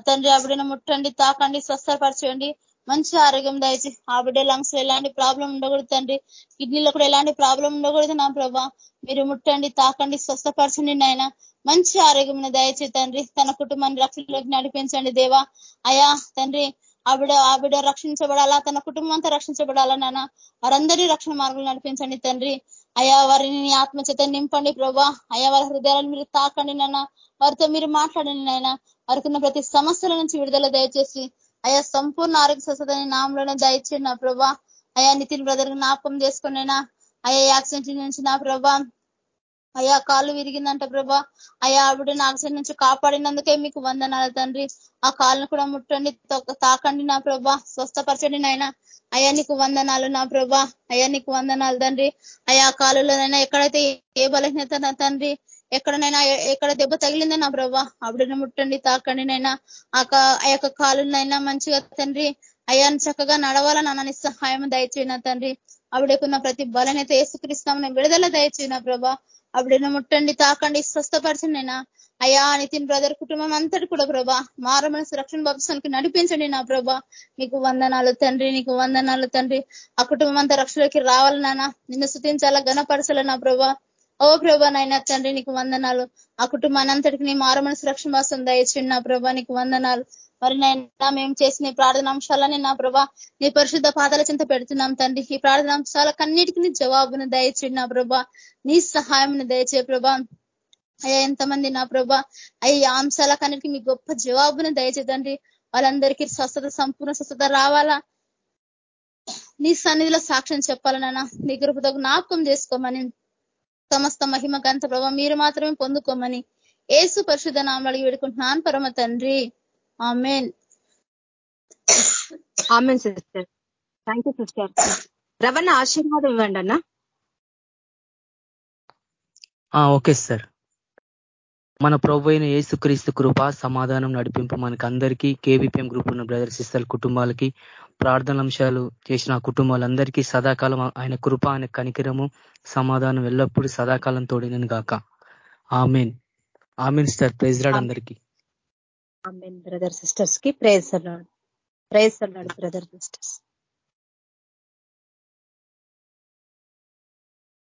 తండ్రి ఆవిడను ముట్టండి తాకండి స్వస్థపరచండి. మంచి ఆరోగ్యం దయచి ఆవిడ లంగ్స్లో ఎలాంటి ప్రాబ్లం ఉండకూడదు తండ్రి. కిడ్నీలో కూడా ఎలాంటి ప్రాబ్లం ఉండకూడదు నా ప్రభా. మీరు ముట్టండి తాకండి స్వస్థపరచండి నాయన మంచి ఆరోగ్యం దయచే తండ్రి తన కుటుంబాన్ని రక్షణలోకి నడిపించండి దేవా. అయా తండ్రి ఆవిడ ఆవిడ రక్షించబడాలా? తన కుటుంబం అంతా రక్షించబడాలా నాన్న? వారందరినీ రక్షణ మార్గం నడిపించండి తండ్రి. అయా వారిని ఆత్మచేత నింపండి ప్రభా. అయా వారి హృదయాలను మీరు తాకండి నాన్న. వారితో మీరు మాట్లాడండి నాయన. వారికి ప్రతి సమస్యల నుంచి విడుదల దయచేసి అయా సంపూర్ణ ఆరోగ్య స్వస్థతని నామంలోనే దయచేయండి నా ప్రభా. అయా నితిన్ బ్రదర్ జ్ఞాపకం చేసుకునేనా అయా యాక్సిడెంట్ నుంచి నా ప్రభా. అయ్యా కాలు విరిగిందంట ప్రభా. అయ్యా ఆవిడ యాక్సిడెంట్ నుంచి కాపాడినందుకే మీకు వందనాలు తండ్రి. ఆ కాళ్ళను కూడా ముట్టండి తాకండి నా ప్రభా. స్వస్థపరచండి నాయన. అయ్యా నీకు వందనాలు నా ప్రభా. అయ్యా నీకు వందనాలు తండ్రి. అయా కాలులోనైనా ఎక్కడైతే ఏ బలహీనత తండ్రి ఎక్కడనైనా ఎక్కడ దెబ్బ తగిలిందే నా ప్రభా ఆవిడని ముట్టండి తాకండి నైనా ఆ యొక్క కాలునైనా మంచిగా తండ్రి. అయ్యాన్ని చక్కగా నడవాలని అన్న సహాయం దయచేయన తండ్రి. ఆవిడకున్న ప్రతి బలనైతే ఏసుక్రిస్తామని విడుదల దయచేయన ప్రభా. ఆవిడను ముట్టండి తాకండి స్వస్థపరచండినా. అయ్యా నితిన్ బ్రదర్ కుటుంబం అంతటి కూడా ప్రభా మారమైన సురక్షణ భవిష్యానికి నడిపించండి నా ప్రభా. నీకు వందనాలు తండ్రి నీకు వందనాలు తండ్రి. ఆ కుటుంబం అంతా రక్షణలోకి రావాలన్నా. నిన్ను శృతించాలా గణపరచాల నా ప్రభా. ఓ ప్రభా నైనా తండ్రి నీకు వందనాలు. ఆ కుటుంబాన్ని అంతటికి నీ మారమైన సురక్షణ వాసం దయచండి నా ప్రభా నీకు వందనాలు. మరి నైనా మేము చేసిన ప్రార్థనాంశాలని నా ప్రభా నీ పరిశుద్ధ పాదాల చింత పెడుతున్నాం తండ్రి. ఈ ప్రార్థనాంశాల అంశాలకన్నిటికీ జవాబును దయచేయండి నా ప్రభా. నీ సహాయం దయచే ప్రభా. అయ్యా ఎంతమంది నా ప్రభా అయ్యా అంశాలకన్నిటికీ మీ గొప్ప జవాబును దయచేదండి వాళ్ళందరికీ స్వస్థత సంపూర్ణ స్వస్థత రావాలా? నీ సన్నిధిలో సాక్ష్యం చెప్పాలన్నా నీ కృపతో జ్ఞాపకం చేసుకోమని సమస్త మహిమ గంత ప్రభావ మీరు మాత్రమే పొందుకోమని ఏసు పరిశుద్ధ నామలు వేడుకుంటున్నాను పరమ తండ్రి. Amen amen sister thank you sister రవణ ఆశీర్వాదం ఇవ్వండి అన్న. ఓకే సార్ మన ప్రభు అయిన ఏసుక్రీస్తు కృప సమాధానం నడిపింపు మనకి అందరికీ కేవీపీఎం గ్రూప్ ఉన్న బ్రదర్ సిస్టర్ కుటుంబాలకి ప్రార్థన అంశాలు చేసిన కుటుంబాలందరికీ సదాకాలం ఆయన కృప ఆయన కనికిరము సమాధానం ఎల్లప్పుడూ సదాకాలం తోడినను గాక. Amen amen sir praise Lord అందరికీ. బ్రదర్ సిస్టర్స్కి ప్రేజ్ ప్రేజ్ బ్రదర్ సిస్టర్స్